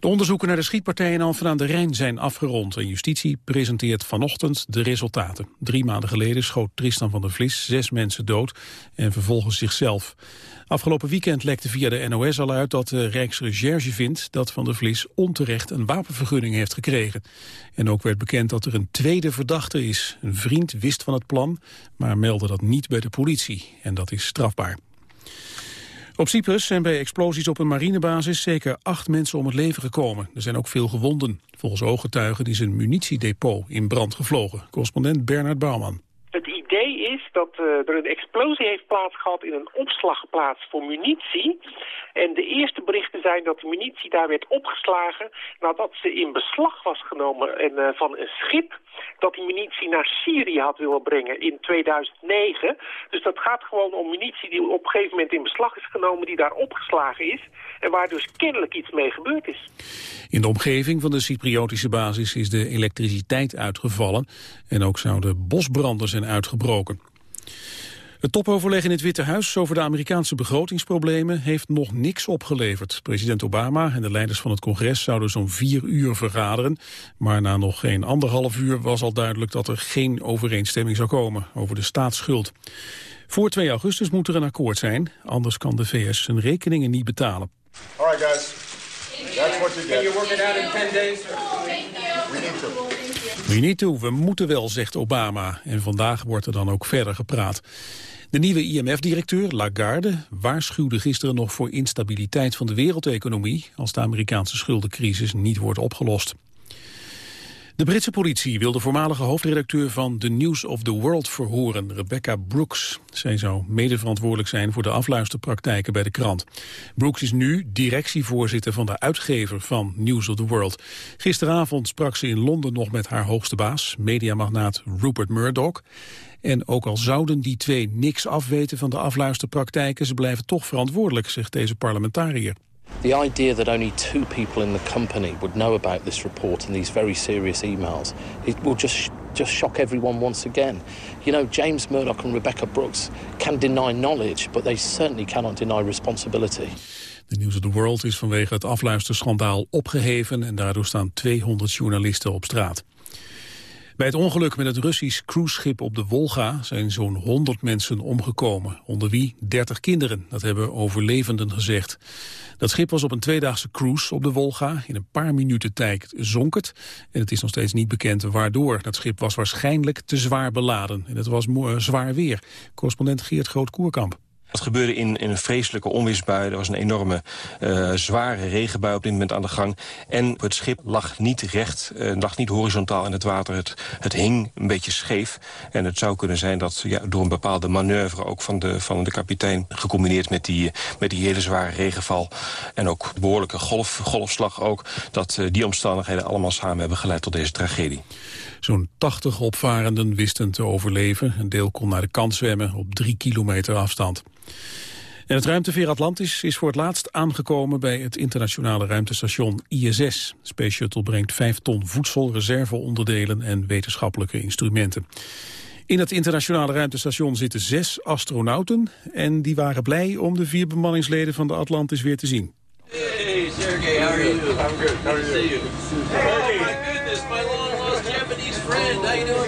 S2: De onderzoeken naar de schietpartij in Alphen aan de Rijn zijn afgerond... en justitie presenteert vanochtend de resultaten. Drie maanden geleden schoot Tristan van der Vlis zes mensen dood... en vervolgens zichzelf. Afgelopen weekend lekte via de NOS al uit dat de Rijksrecherche vindt... dat van der Vlis onterecht een wapenvergunning heeft gekregen. En ook werd bekend dat er een tweede verdachte is. Een vriend wist van het plan, maar meldde dat niet bij de politie. En dat is strafbaar. Op Cyprus zijn bij explosies op een marinebasis zeker acht mensen om het leven gekomen. Er zijn ook veel gewonden. Volgens ooggetuigen is een munitiedepot in brand gevlogen. Correspondent Bernard Bouwman.
S11: Idee is dat uh, er een explosie heeft plaatsgehad in een opslagplaats voor munitie. En de eerste berichten zijn dat de munitie daar werd opgeslagen nadat ze in beslag was genomen en, uh, van een schip dat die munitie naar Syrië had willen brengen in 2009. Dus dat gaat gewoon om munitie die op een gegeven moment in beslag is genomen, die daar opgeslagen is. En waar dus kennelijk iets mee gebeurd is.
S2: In de omgeving van de Cypriotische basis is de elektriciteit uitgevallen. En ook zouden bosbranden zijn uitgebroken. Het topoverleg in het Witte Huis over de Amerikaanse begrotingsproblemen heeft nog niks opgeleverd. President Obama en de leiders van het congres zouden zo'n vier uur vergaderen. Maar na nog geen anderhalf uur was al duidelijk dat er geen overeenstemming zou komen over de staatsschuld. Voor 2 augustus moet er een akkoord zijn, anders kan de VS zijn rekeningen niet betalen.
S31: All right guys, that's what you get.
S32: Can you work it out in 10 days?
S31: We need to.
S2: We need to, we moeten wel, zegt Obama. En vandaag wordt er dan ook verder gepraat. De nieuwe IMF-directeur, Lagarde, waarschuwde gisteren nog voor instabiliteit van de wereldeconomie als de Amerikaanse schuldencrisis niet wordt opgelost. De Britse politie wil de voormalige hoofdredacteur van The News of the World verhoren, Rebecca Brooks. Zij zou medeverantwoordelijk zijn voor de afluisterpraktijken bij de krant. Brooks is nu directievoorzitter van de uitgever van News of the World. Gisteravond sprak ze in Londen nog met haar hoogste baas, mediamagnaat Rupert Murdoch. En ook al zouden die twee niks afweten van de afluisterpraktijken, ze blijven toch verantwoordelijk, zegt deze parlementariër.
S33: The idea that only two people in the company would know about this report and these very serious emails, it will just just shock everyone once again. You know, James Murdoch and Rebecca Brooks can deny knowledge, but they certainly cannot deny responsibility.
S2: De News of the World is vanwege het afluisterschandaal opgeheven en daardoor staan 200 journalisten op straat. Bij het ongeluk met het Russisch cruiseschip op de Wolga zijn zo'n 100 mensen omgekomen, onder wie 30 kinderen. Dat hebben overlevenden gezegd. Dat schip was op een tweedaagse cruise op de Wolga. In een paar minuten tijd zonk het. En het is nog steeds niet bekend waardoor. Dat schip was waarschijnlijk te zwaar beladen. En het was zwaar weer. Correspondent Geert Groot-Koerkamp.
S34: Dat gebeurde in, in een vreselijke onweersbui. Er was een enorme uh, zware regenbui op dit moment aan de gang. En het schip lag niet recht, uh, lag niet horizontaal in het water. Het, het hing een beetje scheef. En het zou kunnen zijn dat ja, door een bepaalde manoeuvre... ook van de, van de kapitein, gecombineerd met die, met die hele zware regenval... en ook behoorlijke golf, golfslag ook... dat uh, die omstandigheden allemaal samen hebben geleid tot deze tragedie.
S2: Zo'n 80 opvarenden wisten te overleven. Een deel kon naar de kant zwemmen op drie kilometer afstand. En het ruimteveer Atlantis is voor het laatst aangekomen bij het internationale ruimtestation ISS. Space Shuttle brengt vijf ton voedsel, reserveonderdelen en wetenschappelijke instrumenten. In het internationale ruimtestation zitten zes astronauten en die waren blij om de vier bemanningsleden van de Atlantis weer te zien.
S35: are you?
S36: I'm good. How are you?
S35: See you. Oh my goodness, my long lost Japanese friend. How you doing, buddy?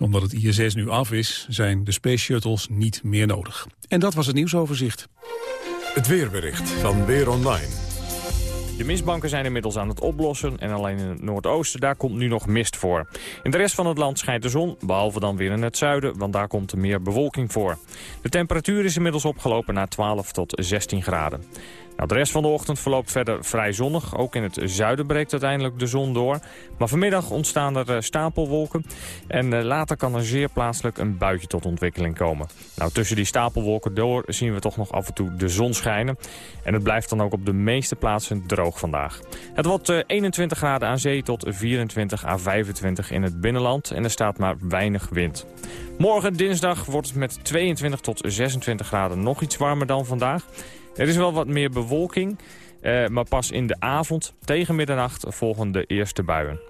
S2: Omdat het ISS nu af is, zijn de Space Shuttles niet meer nodig. En dat was het nieuwsoverzicht.
S29: Het weerbericht van Weer Online.
S37: De mistbanken zijn inmiddels aan het oplossen en alleen in het noordoosten daar komt nu nog mist voor. In de rest van het land schijnt de zon, behalve dan weer in het zuiden, want daar komt er meer bewolking voor. De temperatuur is inmiddels opgelopen naar 12 tot 16 graden. De rest van de ochtend verloopt verder vrij zonnig. Ook in het zuiden breekt uiteindelijk de zon door. Maar vanmiddag ontstaan er uh, stapelwolken. En uh, later kan er zeer plaatselijk een buitje tot ontwikkeling komen. Nou, tussen die stapelwolken door zien we toch nog af en toe de zon schijnen. En het blijft dan ook op de meeste plaatsen droog vandaag. Het wordt uh, 21 graden aan zee tot 24 à 25 in het binnenland. En er staat maar weinig wind. Morgen dinsdag wordt het met 22 tot 26 graden nog iets warmer dan vandaag. Er is wel wat meer bewolking, uh, maar pas in de avond tegen middernacht volgen de eerste buien.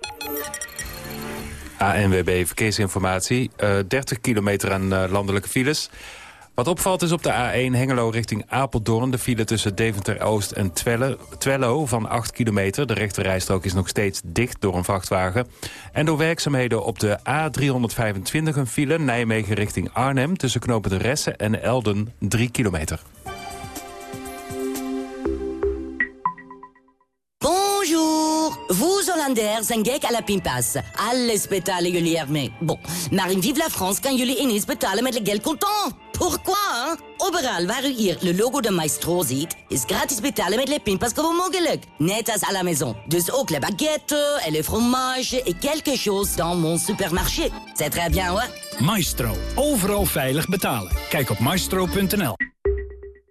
S3: ANWB Verkeersinformatie. Uh, 30 kilometer aan uh, landelijke files. Wat opvalt is op de A1 Hengelo richting Apeldoorn... de file tussen Deventer-Oost en Twello, Twello van 8 kilometer. De rechterrijstrook is nog steeds dicht door een vrachtwagen. En door werkzaamheden op de A325 een file... Nijmegen richting Arnhem tussen knopen de Ressen en Elden 3 kilometer.
S38: Hollanders, zijn gek à la pinpas. Alles betalen jullie ermee. Bon, maar in Vive la France kan jullie ineens betalen met le geld contant. Pourquoi? Overal waar u hier le logo de Maestro ziet, is gratis betalen met le pinpas gewoon mogelijk. Net als à la maison. Dus ook le baguette, et le fromage, et quelque chose dans mon supermarché. C'est très bien, hoor.
S39: Maestro. Overal veilig betalen. Kijk op maestro.nl.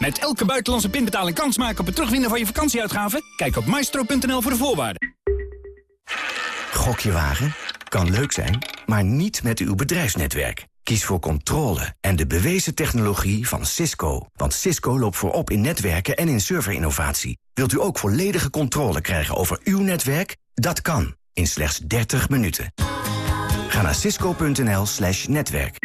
S39: Met elke buitenlandse pinbetaling kans maken op het terugwinnen van je vakantieuitgaven? Kijk op maestro.nl voor de voorwaarden.
S40: Gokje wagen? Kan leuk zijn, maar niet met uw bedrijfsnetwerk. Kies voor controle en de bewezen technologie van Cisco. Want Cisco loopt voorop in netwerken en in serverinnovatie. Wilt u ook volledige controle krijgen over uw netwerk? Dat kan, in slechts 30 minuten. Ga naar cisco.nl slash netwerk.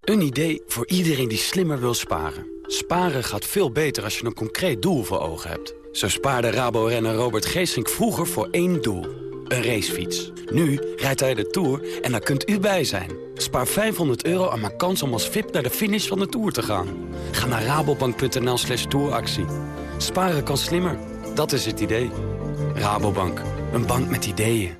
S41: Een idee voor iedereen die slimmer wil sparen. Sparen gaat veel beter als je een concreet doel voor ogen hebt. Zo spaarde Rabo-renner Robert Geesink vroeger voor één doel. Een racefiets. Nu rijdt hij de Tour en daar kunt u bij zijn. Spaar 500 euro en maak kans om als VIP naar de finish van de Tour te gaan. Ga naar rabobank.nl slash touractie. Sparen kan slimmer. Dat is het idee. Rabobank. Een bank met ideeën.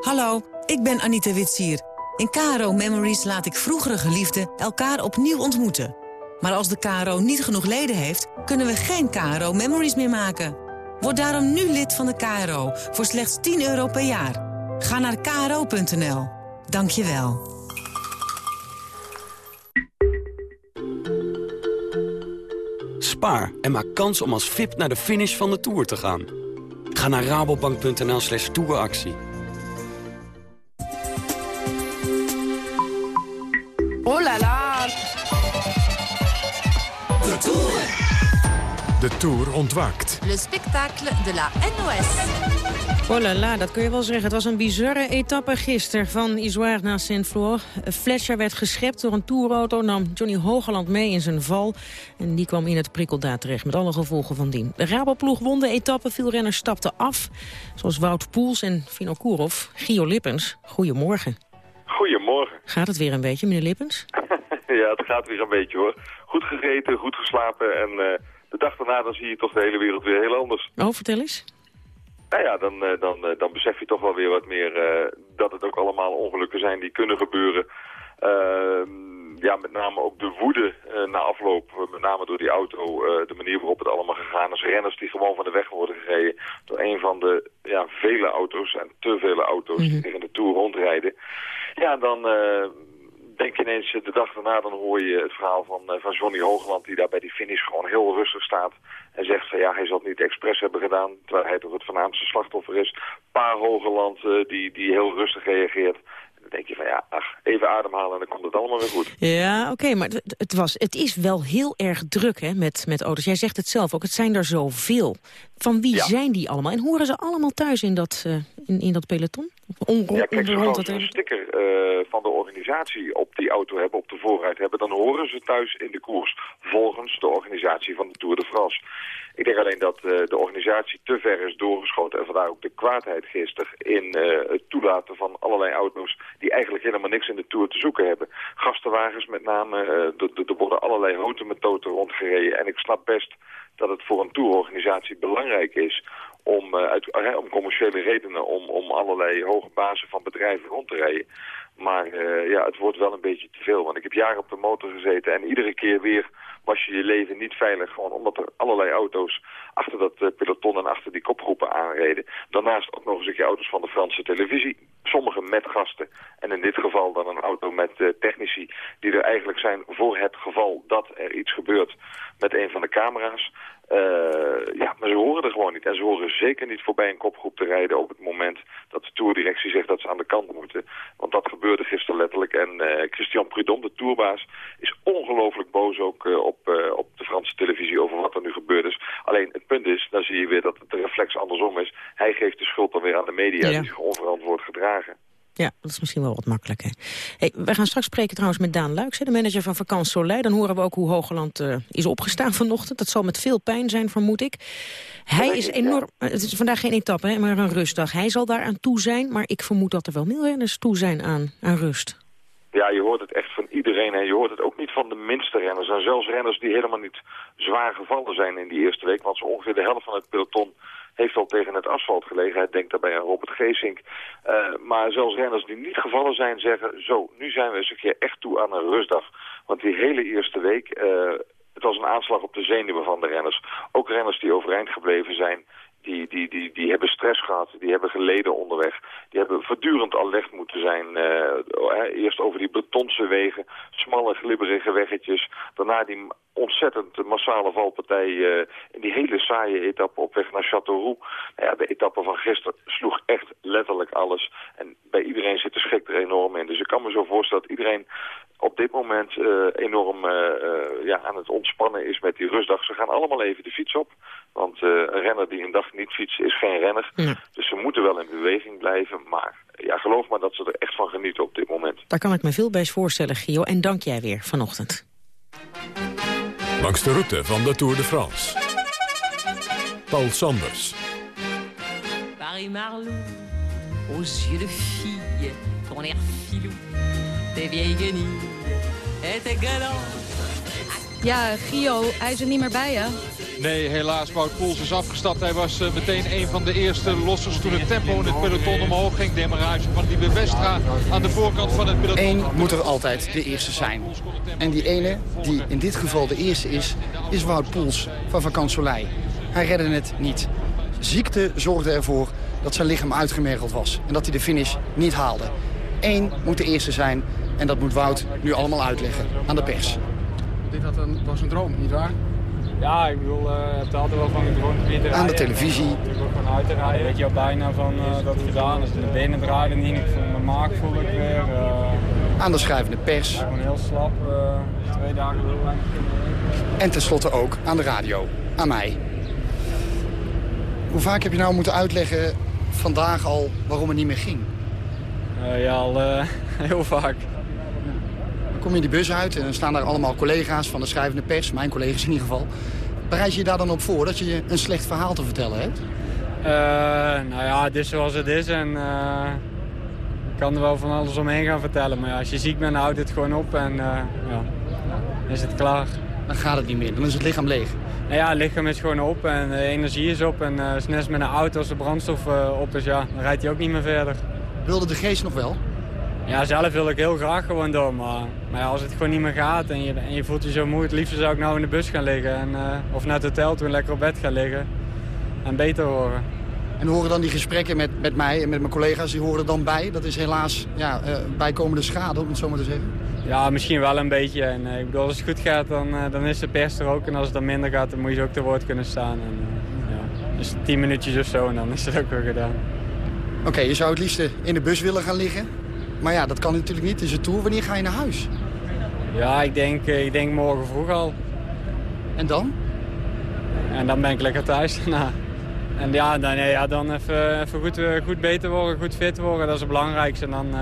S24: Hallo, ik ben Anita Witsier. In KRO Memories laat ik vroegere geliefden elkaar opnieuw ontmoeten. Maar als de KRO niet genoeg leden heeft, kunnen we geen KRO Memories meer maken. Word daarom nu lid van de KRO voor slechts 10 euro per jaar. Ga naar kro.nl. Dank je wel.
S41: Spaar en maak kans om als VIP naar de finish van de Tour te gaan. Ga naar rabobank.nl slash touractie.
S29: De Tour ontwaakt.
S42: Le spectacle de la NOS.
S7: Oh la la, dat kun je wel zeggen. Het was een bizarre etappe gisteren van Izoire naar Saint-Flour. Fletcher werd geschept door een toerauto, nam Johnny Hogeland mee in zijn val. En die kwam in het prikkeldaad terecht, met alle gevolgen van dien. De Raboploeg won de etappe, veel renners stapten af. Zoals Wout Poels en Vino Kourov. Gio Lippens, goedemorgen.
S43: Goedemorgen.
S7: Gaat het weer een beetje, meneer Lippens?
S43: ja, het gaat weer een beetje hoor. Goed gegeten, goed geslapen en uh, de dag daarna dan zie je toch de hele wereld weer heel anders.
S7: Oh, vertel eens.
S43: Nou ja, dan, uh, dan, uh, dan besef je toch wel weer wat meer dat het ook allemaal ongelukken zijn die kunnen gebeuren. Ehm, ja, met name ook de woede na afloop, met name door die auto, de manier waarop het allemaal gegaan is. Renners die gewoon van de weg worden gereden door een van de ja, vele auto's en te vele auto's mm -hmm. die in de Tour rondrijden. Ja, dan denk ineens de dag daarna, dan hoor je het verhaal van, uh, van Johnny Hoogland... die daar bij die finish gewoon heel rustig staat en zegt van ja, hij zal het niet expres hebben gedaan... terwijl hij toch het voornaamste slachtoffer is. Spa-Hogeland die, die heel rustig reageert. Denk je van ja, ach, even ademhalen en dan komt het allemaal weer goed.
S7: Ja, oké, maar het, het, was, het is wel heel erg druk hè, met, met auto's. Jij zegt het zelf ook, het zijn er zoveel. Van wie zijn die allemaal? En horen ze allemaal thuis in dat, uh, in, in dat peloton?
S43: On, ja, kijk, als ze een sticker uh, van de organisatie op die auto hebben, op de voorruit hebben... dan horen ze thuis in de koers, volgens de organisatie van de Tour de France. Ik denk alleen dat uh, de organisatie te ver is doorgeschoten... en vandaar ook de kwaadheid gisteren in uh, het toelaten van allerlei auto's... die eigenlijk helemaal niks in de Tour te zoeken hebben. Gastenwagens met name, uh, er worden allerlei houten methoden rondgereden. En ik snap best dat het voor een tourorganisatie belangrijk is om, uit, om commerciële redenen... Om, om allerlei hoge bazen van bedrijven rond te rijden. Maar ja, het wordt wel een beetje te veel. Want ik heb jaren op de motor gezeten en iedere keer weer was je je leven niet veilig. Gewoon omdat er allerlei auto's achter dat uh, peloton en achter die kopgroepen aanreden. Daarnaast ook nog eens een keer auto's van de Franse televisie. Sommige met gasten. En in dit geval dan een auto met uh, technici die er eigenlijk zijn voor het geval dat er iets gebeurt met een van de camera's. Uh, ja, maar ze horen er gewoon niet. En ze horen zeker niet voorbij een kopgroep te rijden op het moment dat de tourdirectie zegt dat ze aan de kant moeten. Want dat gebeurde gisteren letterlijk. En uh, Christian Prudhomme, de tourbaas, is ongelooflijk boos ook uh, op, op de Franse televisie over wat er nu gebeurd is. Alleen het punt is, dan zie je weer dat de reflex andersom is. Hij geeft de schuld dan weer aan de media ja. die zich onverantwoord gedragen.
S7: Ja, dat is misschien wel wat makkelijker. Hey, we gaan straks spreken trouwens met Daan Luiks, de manager van Vakant Soleil. Dan horen we ook hoe Hogeland uh, is opgestaan vanochtend. Dat zal met veel pijn zijn, vermoed ik. Hij is enorm... Het is vandaag geen etappe, hè, maar een rustdag. Hij zal daar aan toe zijn, maar ik vermoed dat er wel renners toe zijn aan, aan rust.
S43: Ja, je hoort het echt van iedereen en je hoort het ook niet van de minste renners. En zelfs renners die helemaal niet zwaar gevallen zijn in die eerste week. Want zo ongeveer de helft van het peloton heeft al tegen het asfalt gelegen. Hij denkt daarbij aan Robert Geesink. Uh, maar zelfs renners die niet gevallen zijn zeggen... zo, nu zijn we eens een keer echt toe aan een rustdag. Want die hele eerste week... Uh, het was een aanslag op de zenuwen van de renners. Ook renners die overeind gebleven zijn... Die, die, die, die hebben stress gehad, die hebben geleden onderweg. Die hebben voortdurend alert moeten zijn. Uh, eerst over die betonse wegen, smalle glibberige weggetjes. Daarna die ontzettend massale valpartij uh, in die hele saaie etappe op weg naar Châteauroux. Nou ja, de etappe van gisteren sloeg echt letterlijk alles. En bij iedereen zit de schrik er enorm in. Dus ik kan me zo voorstellen dat iedereen op dit moment uh, enorm uh, uh, ja, aan het ontspannen is met die rustdag. Ze gaan allemaal even de fiets op. Want een renner die een dag niet fietst is geen renner. Ja. Dus ze moeten wel in beweging blijven. Maar ja, geloof maar dat ze er echt van genieten op dit moment.
S7: Daar kan ik me veel bij voorstellen, Gio. En dank jij weer vanochtend.
S29: Langs de route van de Tour de France. Paul Sanders.
S44: Paris Marlou, aux yeux de fille, ton air filou, tes vieilles guenilles et tes.
S45: Ja, Gio, hij is er niet meer bij, hè?
S46: Nee, helaas. Wout Poels is afgestapt. Hij was uh, meteen een van de eerste lossers toen het tempo in het peloton omhoog ging. Demarage van die Westra aan de voorkant van het peloton.
S47: Eén moet er altijd de eerste zijn. En die ene, die in dit geval de eerste is, is Wout Poels van Vakant Soleil. Hij redde het niet. Ziekte zorgde ervoor dat zijn lichaam uitgemergeld was. En dat hij de finish niet haalde. Eén moet de eerste zijn. En dat moet Wout nu allemaal uitleggen aan de pers.
S48: Dit had een, was een droom, nietwaar?
S49: Ja, ik bedoel, uh, je hebt er altijd wel van weer te
S47: Aan de televisie.
S49: Natuurlijk ook van uit te rijden. Weet je al bijna van uh, dat gedaan is. De benen draaiden niet, ik voel mijn maag voel ik weer. Uh,
S47: Aan de schrijvende pers.
S49: Gewoon heel slap, twee dagen lang.
S47: En tenslotte ook aan de radio, aan mij. Hoe vaak heb je nou moeten uitleggen vandaag al waarom het niet meer ging?
S49: Ja, al heel vaak
S47: kom je die bus uit en dan staan daar allemaal collega's van de schrijvende pers, mijn collega's in ieder geval. Bereid je je daar dan op voor dat je een slecht verhaal te vertellen hebt?
S49: Uh, nou ja, het is zoals het is en uh, ik kan er wel van alles omheen gaan vertellen. Maar ja, als je ziek bent, houdt het gewoon op en uh, ja, is het klaar.
S47: Dan gaat het niet meer, dan is het lichaam leeg.
S49: Nou ja, het lichaam is gewoon op en de energie is op. En het is net met een auto als de brandstof op is, ja, dan rijdt hij ook niet meer verder.
S47: Wilde de geest nog wel?
S49: Ja, zelf wil ik heel graag gewoon door. Maar, maar ja, als het gewoon niet meer gaat en je, en je voelt je zo moe... het liefst zou ik nou in de bus gaan liggen. En, uh, of naar het hotel toe lekker op bed gaan liggen. En beter horen.
S47: En horen dan die gesprekken met, met mij en met mijn collega's, die horen er dan bij? Dat is helaas ja, uh, bijkomende schade, om het zo maar te zeggen.
S49: Ja, misschien wel een beetje. En, uh, ik bedoel, als het goed gaat, dan, dan is de pers er ook. En als het dan minder gaat, dan moet je ook te woord kunnen staan. En, ja, dus tien minuutjes of zo en dan is het ook weer gedaan.
S47: Oké, je zou het liefst in de bus willen gaan liggen. Maar ja, dat kan natuurlijk niet. Het is een tour. Wanneer ga je naar huis?
S49: Ja, ik denk, ik denk morgen vroeg al.
S47: En dan?
S49: En dan ben ik lekker thuis daarna. En ja, dan, ja, dan even, even goed, goed beter worden, goed fit worden. Dat is het belangrijkste. En dan, uh,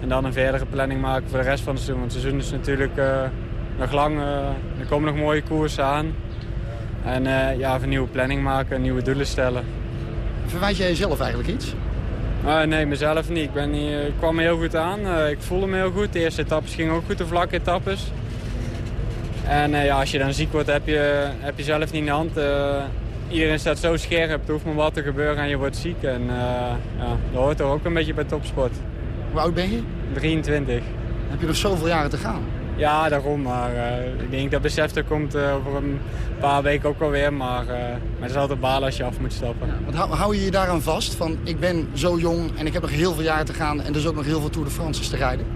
S49: en dan een verdere planning maken voor de rest van het seizoen. Want het seizoen is natuurlijk uh, nog lang. Uh, er komen nog mooie koersen aan. En ja, even een nieuwe planning maken, nieuwe doelen stellen.
S47: Verwijt jij jezelf eigenlijk iets?
S49: Uh, nee, mezelf niet. Ik, ben ik kwam heel goed aan. Uh, ik voelde me heel goed. De eerste etappes gingen ook goed, de vlakke etappes. En uh, ja, als je dan ziek wordt, heb je, heb je zelf niet in de hand. iedereen staat zo scherp, er hoeft maar wat te gebeuren en je wordt ziek. En ja, dat hoort er ook een beetje bij topsport.
S47: Hoe oud ben je?
S49: 23.
S47: Heb je nog zoveel jaren te gaan?
S49: Ja, daarom. Maar uh, ik denk dat besef er komt uh, over een paar weken ook alweer. Maar, uh, maar het is altijd balen als je af moet stappen. Ja,
S47: want hou, hou, je je daaraan vast? Van ik ben zo jong en ik heb nog heel veel jaren te gaan en dus ook nog heel veel Tour de France te rijden?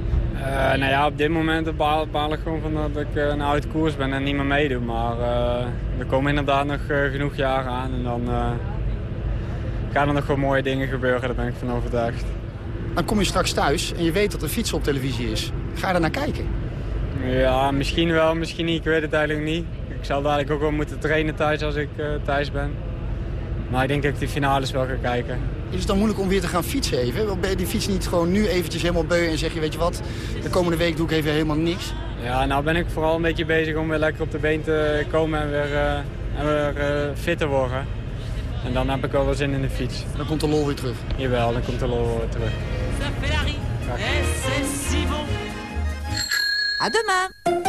S49: nou ja, op dit moment baal, baal ik gewoon van dat ik een oude koers ben en niet meer meedoe. Maar er komen inderdaad nog genoeg jaren aan en dan gaan er nog wel mooie dingen gebeuren. Daar ben ik van overtuigd.
S47: Dan kom je straks thuis en je weet dat er fietsen op televisie is. Ga je daar naar kijken?
S49: Ja, misschien wel, misschien niet. Ik weet het eigenlijk niet. Ik zal dadelijk ook wel moeten trainen thuis als ik uh, thuis ben. Maar ik denk dat ik die finales wel ga kijken.
S47: Is het dan moeilijk om weer te gaan fietsen even? Ben je die fiets niet gewoon nu eventjes helemaal beu en zeg je, weet je wat, de komende week doe ik even helemaal niks?
S49: Ja, nou ben ik vooral een beetje bezig om weer lekker op de been te komen en weer, uh, en weer uh, fit te worden. En dan heb ik wel wel zin in de fiets.
S47: Dan komt de lol weer terug?
S49: Jawel, dan komt de lol weer terug.
S50: À demain.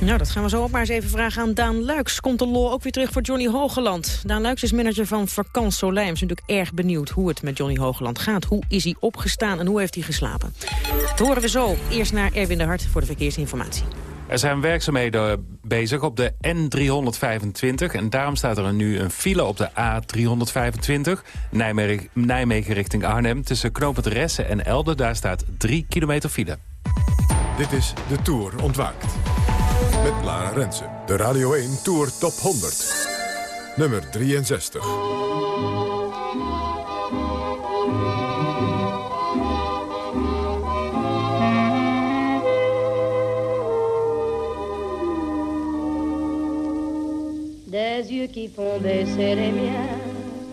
S7: Nou, dat gaan we zo ook maar eens even vragen aan Daan Luiks. Komt de lol ook weer terug voor Johnny Hogeland? Daan Luiks is manager van Vakant. We zijn natuurlijk erg benieuwd hoe het met Johnny Hogeland gaat. Hoe is hij opgestaan en hoe heeft hij geslapen? Dat horen we zo. Eerst naar Erwin de Hart voor de verkeersinformatie.
S51: Er zijn werkzaamheden bezig op de N325. En daarom staat er nu een file op de A325. Nijmegen, Nijmegen richting Arnhem. Tussen Knopend Ressen en Elden. Daar staat 3 kilometer file.
S29: Dit is De Tour Ontwaakt. Met Lara Rensen. De Radio 1 Tour Top 100. Nummer 63.
S52: Des yeux qui font baisser les miens,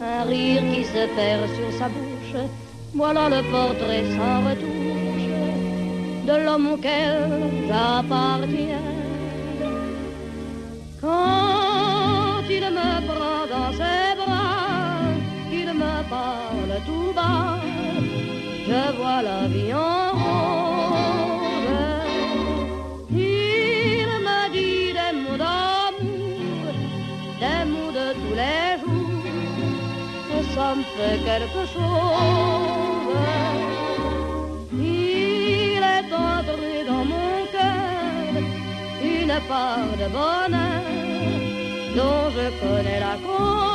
S52: un rire qui se perd sur sa bouche, voilà le portrait sans retouche de l'homme auquel j'appartiens. Quand il me prend dans ses bras, qu'il me parle tout bas, je vois la vie en rose. Il me dit des mots d'amour, des mots de tous les jours, et ça me fait quelque chose. Une de bonheur dont je connais la cause.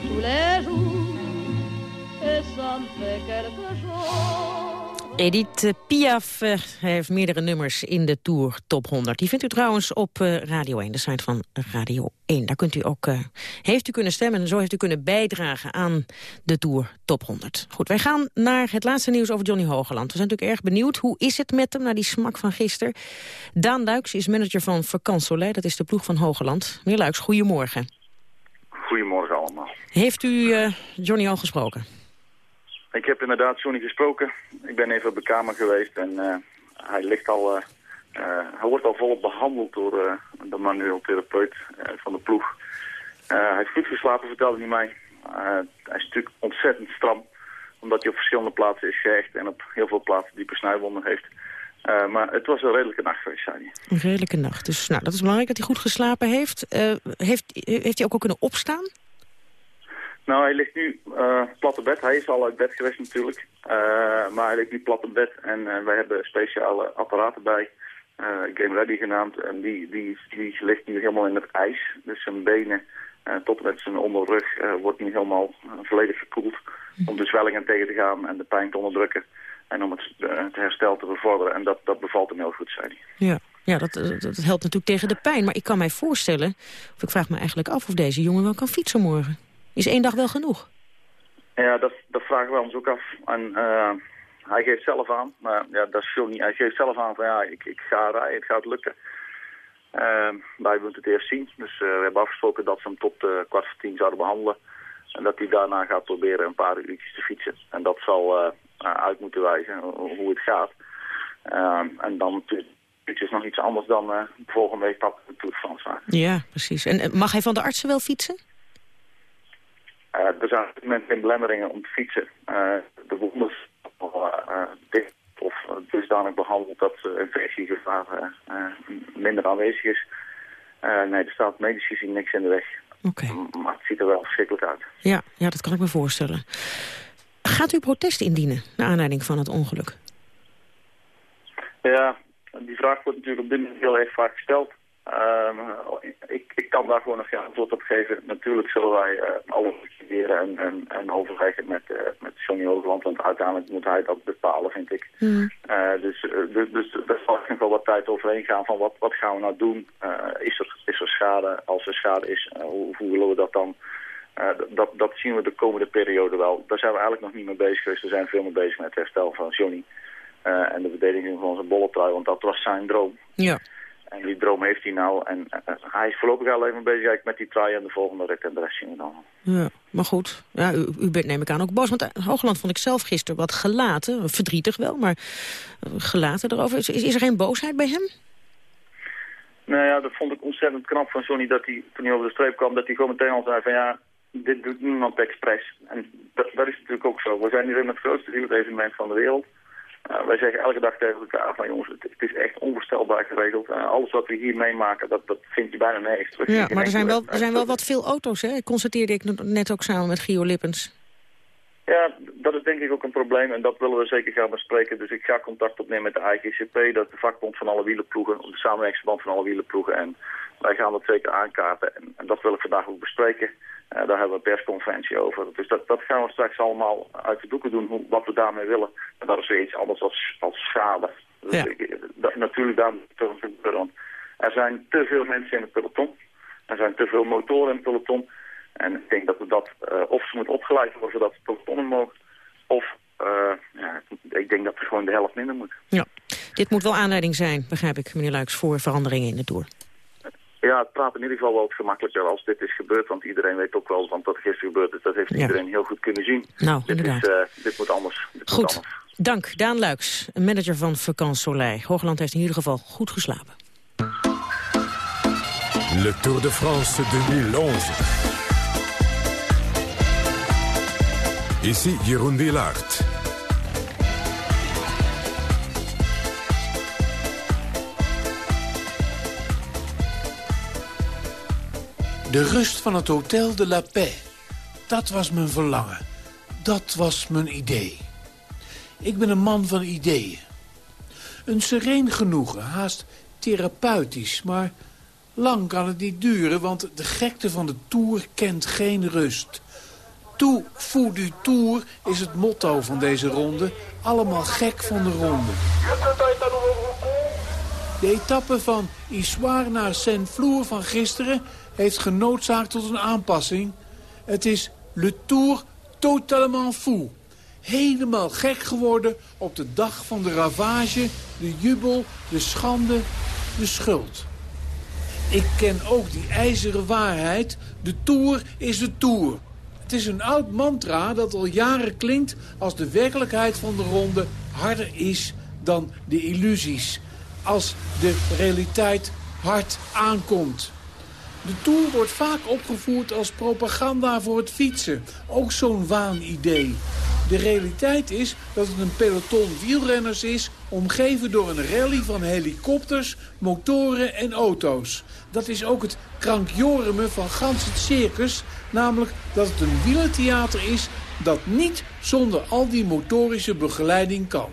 S52: De tous et ça.
S7: Edith Piaf eh, heeft meerdere nummers in de Tour Top 100. Die vindt u trouwens op eh, Radio 1, de site van Radio 1. Daar kunt u ook, eh, heeft u kunnen stemmen en zo heeft u kunnen bijdragen aan de Tour Top 100. Goed, wij gaan naar het laatste nieuws over Johnny Hogeland. We zijn natuurlijk erg benieuwd. Hoe is het met hem na die smak van gisteren? Daan Luiks is manager van Vakant Soleil. Dat is de ploeg van Hogeland. Meneer Luiks, goedemorgen.
S53: Goedemorgen allemaal.
S7: Heeft u uh, Johnny al gesproken?
S53: Ik heb inderdaad Johnny gesproken. Ik ben even op de kamer geweest en uh, hij ligt al... Uh, hij wordt al volop behandeld door de manueel therapeut van de ploeg. hij heeft goed geslapen, vertelde hij mij. hij is natuurlijk ontzettend stram, omdat hij op verschillende plaatsen is gehecht en op heel veel plaatsen diepe snijwonden heeft. Uh, maar het was een redelijke nacht geweest, hij.
S7: Een redelijke nacht. Dus nou, dat is belangrijk dat hij goed geslapen heeft. Uh, heeft. Heeft hij ook al kunnen opstaan?
S53: Nou, hij ligt nu uh, plat op bed. Hij is al uit bed geweest natuurlijk. maar hij ligt nu plat op bed. En wij hebben speciale apparaten bij. Game Ready genaamd. En die, die, die ligt nu helemaal in het ijs. Dus zijn benen tot met zijn onderrug wordt nu helemaal volledig gekoeld. Om de zwellingen tegen te gaan en de pijn te onderdrukken. En om het, uh, het, herstel te bevorderen. En dat, dat bevalt hem heel goed, zei hij.
S7: Ja, ja dat, dat, dat, helpt natuurlijk tegen de pijn. Maar ik kan mij voorstellen, of ik vraag me eigenlijk af of deze jongen wel kan fietsen morgen. Is één dag wel genoeg?
S53: Ja, dat, dat vragen we ons ook af. En uh, hij geeft zelf aan, maar ja, dat is veel niet. Hij geeft zelf aan van ja, ik, ik ga rijden, het gaat lukken. Uh, wij moeten het eerst zien. Dus we hebben afgesproken dat ze hem tot kwart voor tien zouden behandelen. En dat hij daarna gaat proberen een paar uurtjes te fietsen. En dat zal uh, uit moeten wijzen hoe het gaat. Uh, en dan het is nog iets anders dan uh, volgende week dat de Tour de France
S7: Ja, precies. En mag hij van de artsen wel fietsen?
S53: er zijn mensen in belemmeringen om te fietsen. de wonders dicht of dusdanig behandeld dat infectiegevaar minder aanwezig is. nee, er staat medisch gezien niks in de weg.
S7: Oké.
S53: Maar het ziet er wel verschrikkelijk uit.
S7: Ja, ja, dat kan ik me voorstellen. Gaat u protest indienen naar aanleiding van het ongeluk?
S53: Ja, die vraag wordt natuurlijk op dit moment heel erg vaak gesteld. Uh, ik, ik, kan daar gewoon nog geen antwoord op geven. Natuurlijk zullen wij uh, alles studeren en, en, en overleggen met, uh, met Johnny Hoogland. Want uiteindelijk moet hij dat bepalen, vind ik. Hmm. dus, dus, dus daar zal nog wel wat tijd overheen gaan van wat, wat gaan we nou doen? is, er, is er schade? Als er schade is, hoe, hoe willen we dat dan dat, dat zien we de komende periode wel. Daar zijn we eigenlijk nog niet mee bezig geweest. We zijn veel meer bezig met het herstel van Johnny. En de verdediging van zijn bolletrui, want dat was zijn droom.
S7: Ja.
S53: En die droom heeft hij nou. En uh, hij is voorlopig alleen maar bezig met die trui en de volgende rit en de rest zien we dan.
S7: Ja, maar goed. Ja, u, u bent neem ik aan ook boos. Want Hoogland vond ik zelf gisteren wat gelaten. Verdrietig wel, maar gelaten erover. Is, is er geen boosheid bij hem?
S53: Nou ja, dat vond ik ontzettend knap van Johnny dat hij, toen hij over de streep kwam, dat hij gewoon meteen al zei van ja, dit doet niemand expres. En dat, dat, is natuurlijk ook zo. We zijn hier in het grootste evenement van de wereld. Uh, wij zeggen elke dag tegen elkaar van jongens, het, het is echt onvoorstelbaar geregeld. Uh, alles wat we hier meemaken, dat, dat vind je bijna nergens
S7: Ja, maar er zijn, wel, er zijn wel wat veel auto's, hè? Constateerde ik net ook samen met Gio Lippens.
S53: Ja, dat is denk ik ook een probleem en dat willen we zeker gaan bespreken. Dus ik ga contact opnemen met de IGCP, dat is de vakbond van alle wielenploegen, de samenwerkingsverband van alle wielenploegen. En wij gaan dat zeker aankaarten en, en dat wil ik vandaag ook bespreken. Uh, daar hebben we een persconferentie over. Dus dat, dat gaan we straks allemaal uit de doeken doen, hoe, wat we daarmee willen. En dat is weer iets anders als, als schade. Dus
S7: ja.
S53: ik, dat, natuurlijk daar moet gebeuren. Want er zijn te veel mensen in het peloton. Er zijn te veel motoren in het peloton. En ik denk dat we dat, uh, of ze moet opgeleid worden zodat het peloton mogen. Of uh, ja, ik denk dat er gewoon de helft minder moet.
S7: Ja, dit moet wel aanleiding zijn, begrijp ik, meneer Luiks, voor veranderingen in de Tour.
S53: Ja, het praat in ieder geval wel wat gemakkelijker als dit is gebeurd. Want iedereen weet ook wel, want dat gisteren gebeurd is, dat heeft ja. iedereen heel goed kunnen zien.
S7: Nou,
S53: dit,
S7: inderdaad.
S53: Is, uh, dit moet anders. Dit
S7: goed,
S53: moet anders.
S7: dank. Daan Luiks, manager van Vakant Soleil. Hoogland heeft in ieder geval goed geslapen.
S29: Le Tour de France 2011. Ici Jeroen Wielaert.
S54: De rust van het Hotel de la Paix. Dat was mijn verlangen. Dat was mijn idee. Ik ben een man van ideeën. Een sereen genoegen, haast therapeutisch, maar lang kan het niet duren... want de gekte van de Tour kent geen rust. Tout fou du Tour is het motto van deze ronde. Allemaal gek van de ronde. De etappe van Issoire naar Saint-Flour van gisteren heeft genoodzaakt tot een aanpassing. Het is Le Tour totalement fou. Helemaal gek geworden op de dag van de ravage, de jubel, de schande, de schuld.
S2: Ik ken ook die ijzeren waarheid. De Tour is de Tour. Het is een oud mantra dat al jaren klinkt als de werkelijkheid van de ronde harder is dan de illusies. Als de realiteit hard aankomt. De Tour wordt vaak opgevoerd als propaganda voor het fietsen. Ook zo'n waanidee. De realiteit is dat het een peloton wielrenners is... omgeven door een rally van helikopters, motoren en auto's. Dat is ook het krankjoremen van gans het circus... namelijk dat het een wielertheater is dat niet zonder al die motorische begeleiding kan.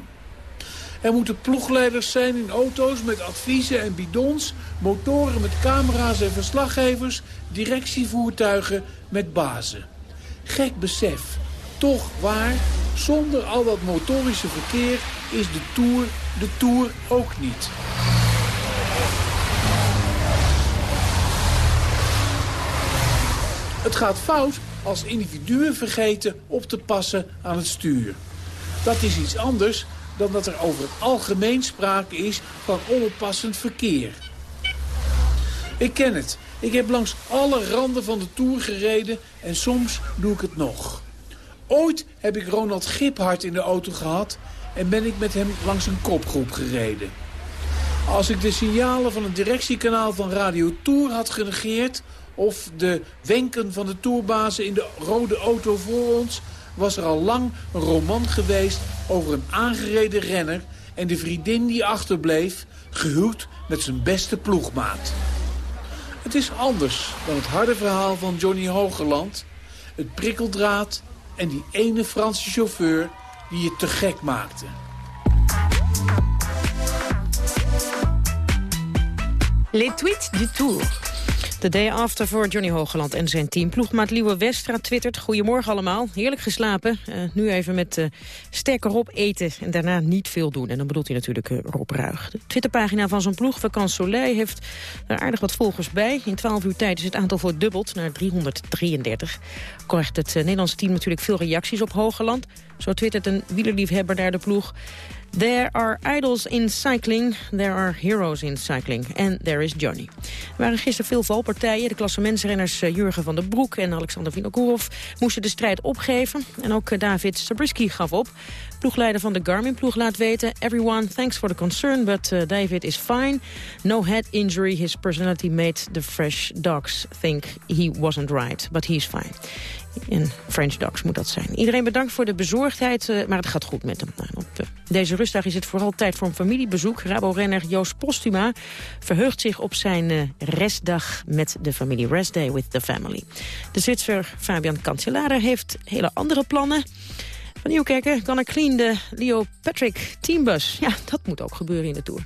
S2: Er moeten ploegleiders zijn in auto's met adviezen en bidons... motoren met camera's en verslaggevers... directievoertuigen met bazen. Gek besef. Toch waar, zonder al dat motorische verkeer is de Tour de Tour ook niet. Het gaat fout als individuen vergeten op te passen aan het stuur. Dat is iets anders dan dat er over het algemeen sprake is van onoppassend verkeer. Ik ken het. Ik heb langs alle randen van de Tour gereden en soms doe ik het nog. Ooit heb ik Ronald Giphart in de auto gehad en ben ik met hem langs een kopgroep gereden. Als ik de signalen van het directiekanaal van Radio Tour had genegeerd... of de wenken van de tourbazen in de rode auto voor ons... was er al lang een roman geweest over een aangereden renner... en de vriendin die achterbleef, gehuwd met zijn beste ploegmaat. Het is anders dan het harde verhaal van Johnny Hogeland... het prikkeldraad en die ene Franse chauffeur die je te gek maakte.
S7: Les tweets du Tour. De day after voor Johnny Hogeland en zijn team. Ploegmaat Liewe Westra twittert. Goedemorgen allemaal. Heerlijk geslapen. Uh, nu even met uh, sterker Rob eten en daarna niet veel doen. En dan bedoelt hij natuurlijk uh, Rob Ruig. De Twitterpagina van zijn ploeg, Vakant Soleil, heeft er aardig wat volgers bij. In 12 uur tijd is het aantal verdubbeld naar 333. Krijgt het Nederlandse team natuurlijk veel reacties op Hogeland. Zo twittert een wielerliefhebber naar de ploeg. There are idols in cycling, there are heroes in cycling. En there is Johnny. Er waren gisteren veel valpartijen. De klassementsrenners eh, Jurgen van den Broek en Alexander Vinokourov moesten de strijd opgeven. En ook eh, David Sabrisky gaf op. Ploegleider van de Garmin-ploeg laat weten... Everyone, thanks for the concern, but uh, David is fine. No head injury. His personality made the fresh dogs think he wasn't right, but he's fine. In French Dogs moet dat zijn. Iedereen bedankt voor de bezorgdheid, uh, maar het gaat goed met hem. Nou, op deze rustdag is het vooral tijd voor een familiebezoek. Rabo-renner Joost Postuma verheugt zich op zijn uh, restdag met de familie. Rest Day with the family. De Zwitser Fabian Cancellara heeft hele andere plannen. Van Nieuwkerken kan er clean de Leo Patrick teambus. Ja, dat moet ook gebeuren in de Tour.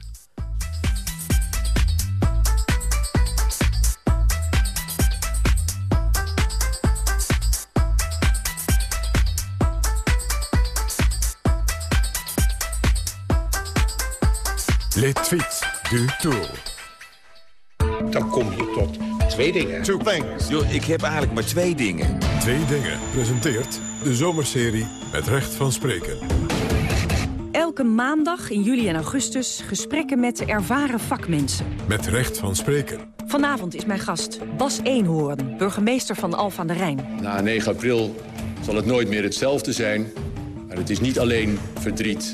S29: Les tweets du Tour.
S55: Dan kom je tot twee dingen.
S29: Two things.
S25: Yo, ik heb eigenlijk maar twee dingen.
S29: Twee dingen presenteert de zomerserie met recht van spreken.
S56: Elke maandag in juli en augustus gesprekken met ervaren vakmensen.
S29: Met recht van spreken.
S56: Vanavond is mijn gast Bas Eenhoorn, burgemeester van Alphen aan de Rijn.
S57: Na 9 april zal het nooit meer hetzelfde zijn. Maar het is niet alleen verdriet.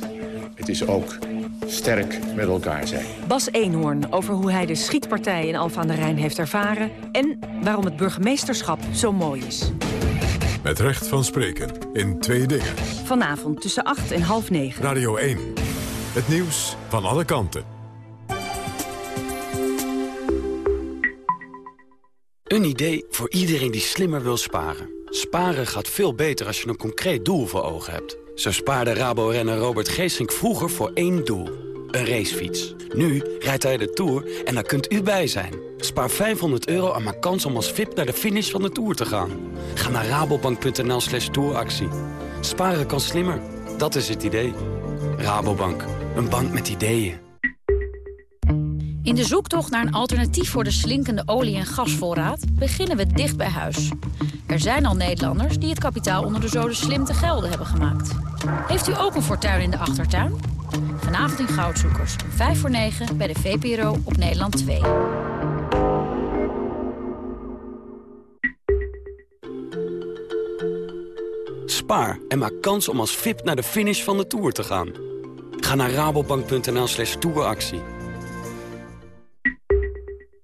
S57: Het is ook sterk met elkaar zijn.
S56: Bas Eenhoorn over hoe hij de schietpartij in Alphen aan de Rijn heeft ervaren... en waarom het burgemeesterschap zo mooi is.
S29: Met recht van spreken in twee dingen.
S56: Vanavond tussen 8 en half 9.
S29: Radio 1. Het nieuws van alle kanten.
S58: Een idee voor iedereen die slimmer wil sparen. Sparen gaat veel beter als je een concreet doel voor ogen hebt. Zo spaarde Rabo-renner Robert Geesink vroeger voor één doel. Een racefiets. Nu rijdt hij de Tour en daar kunt u bij zijn. Spaar 500 euro en maak kans om als VIP naar de finish van de Tour te gaan. Ga naar rabobank.nl slash touractie. Sparen kan slimmer. Dat is het idee. Rabobank. Een bank met ideeën.
S28: In de zoektocht naar een alternatief voor de slinkende olie- en gasvoorraad beginnen we dicht bij huis. Er zijn al Nederlanders die het kapitaal onder de zoden slim te gelden hebben gemaakt. Heeft u ook een fortuin in de achtertuin? Vanavond in Goudzoekers, 5 voor 9 bij de VPRO op Nederland 2.
S58: Spaar en maak kans om als VIP naar de finish van de Tour te gaan. Ga naar rabobank.nl slash touractie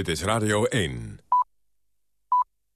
S29: Dit is Radio 1.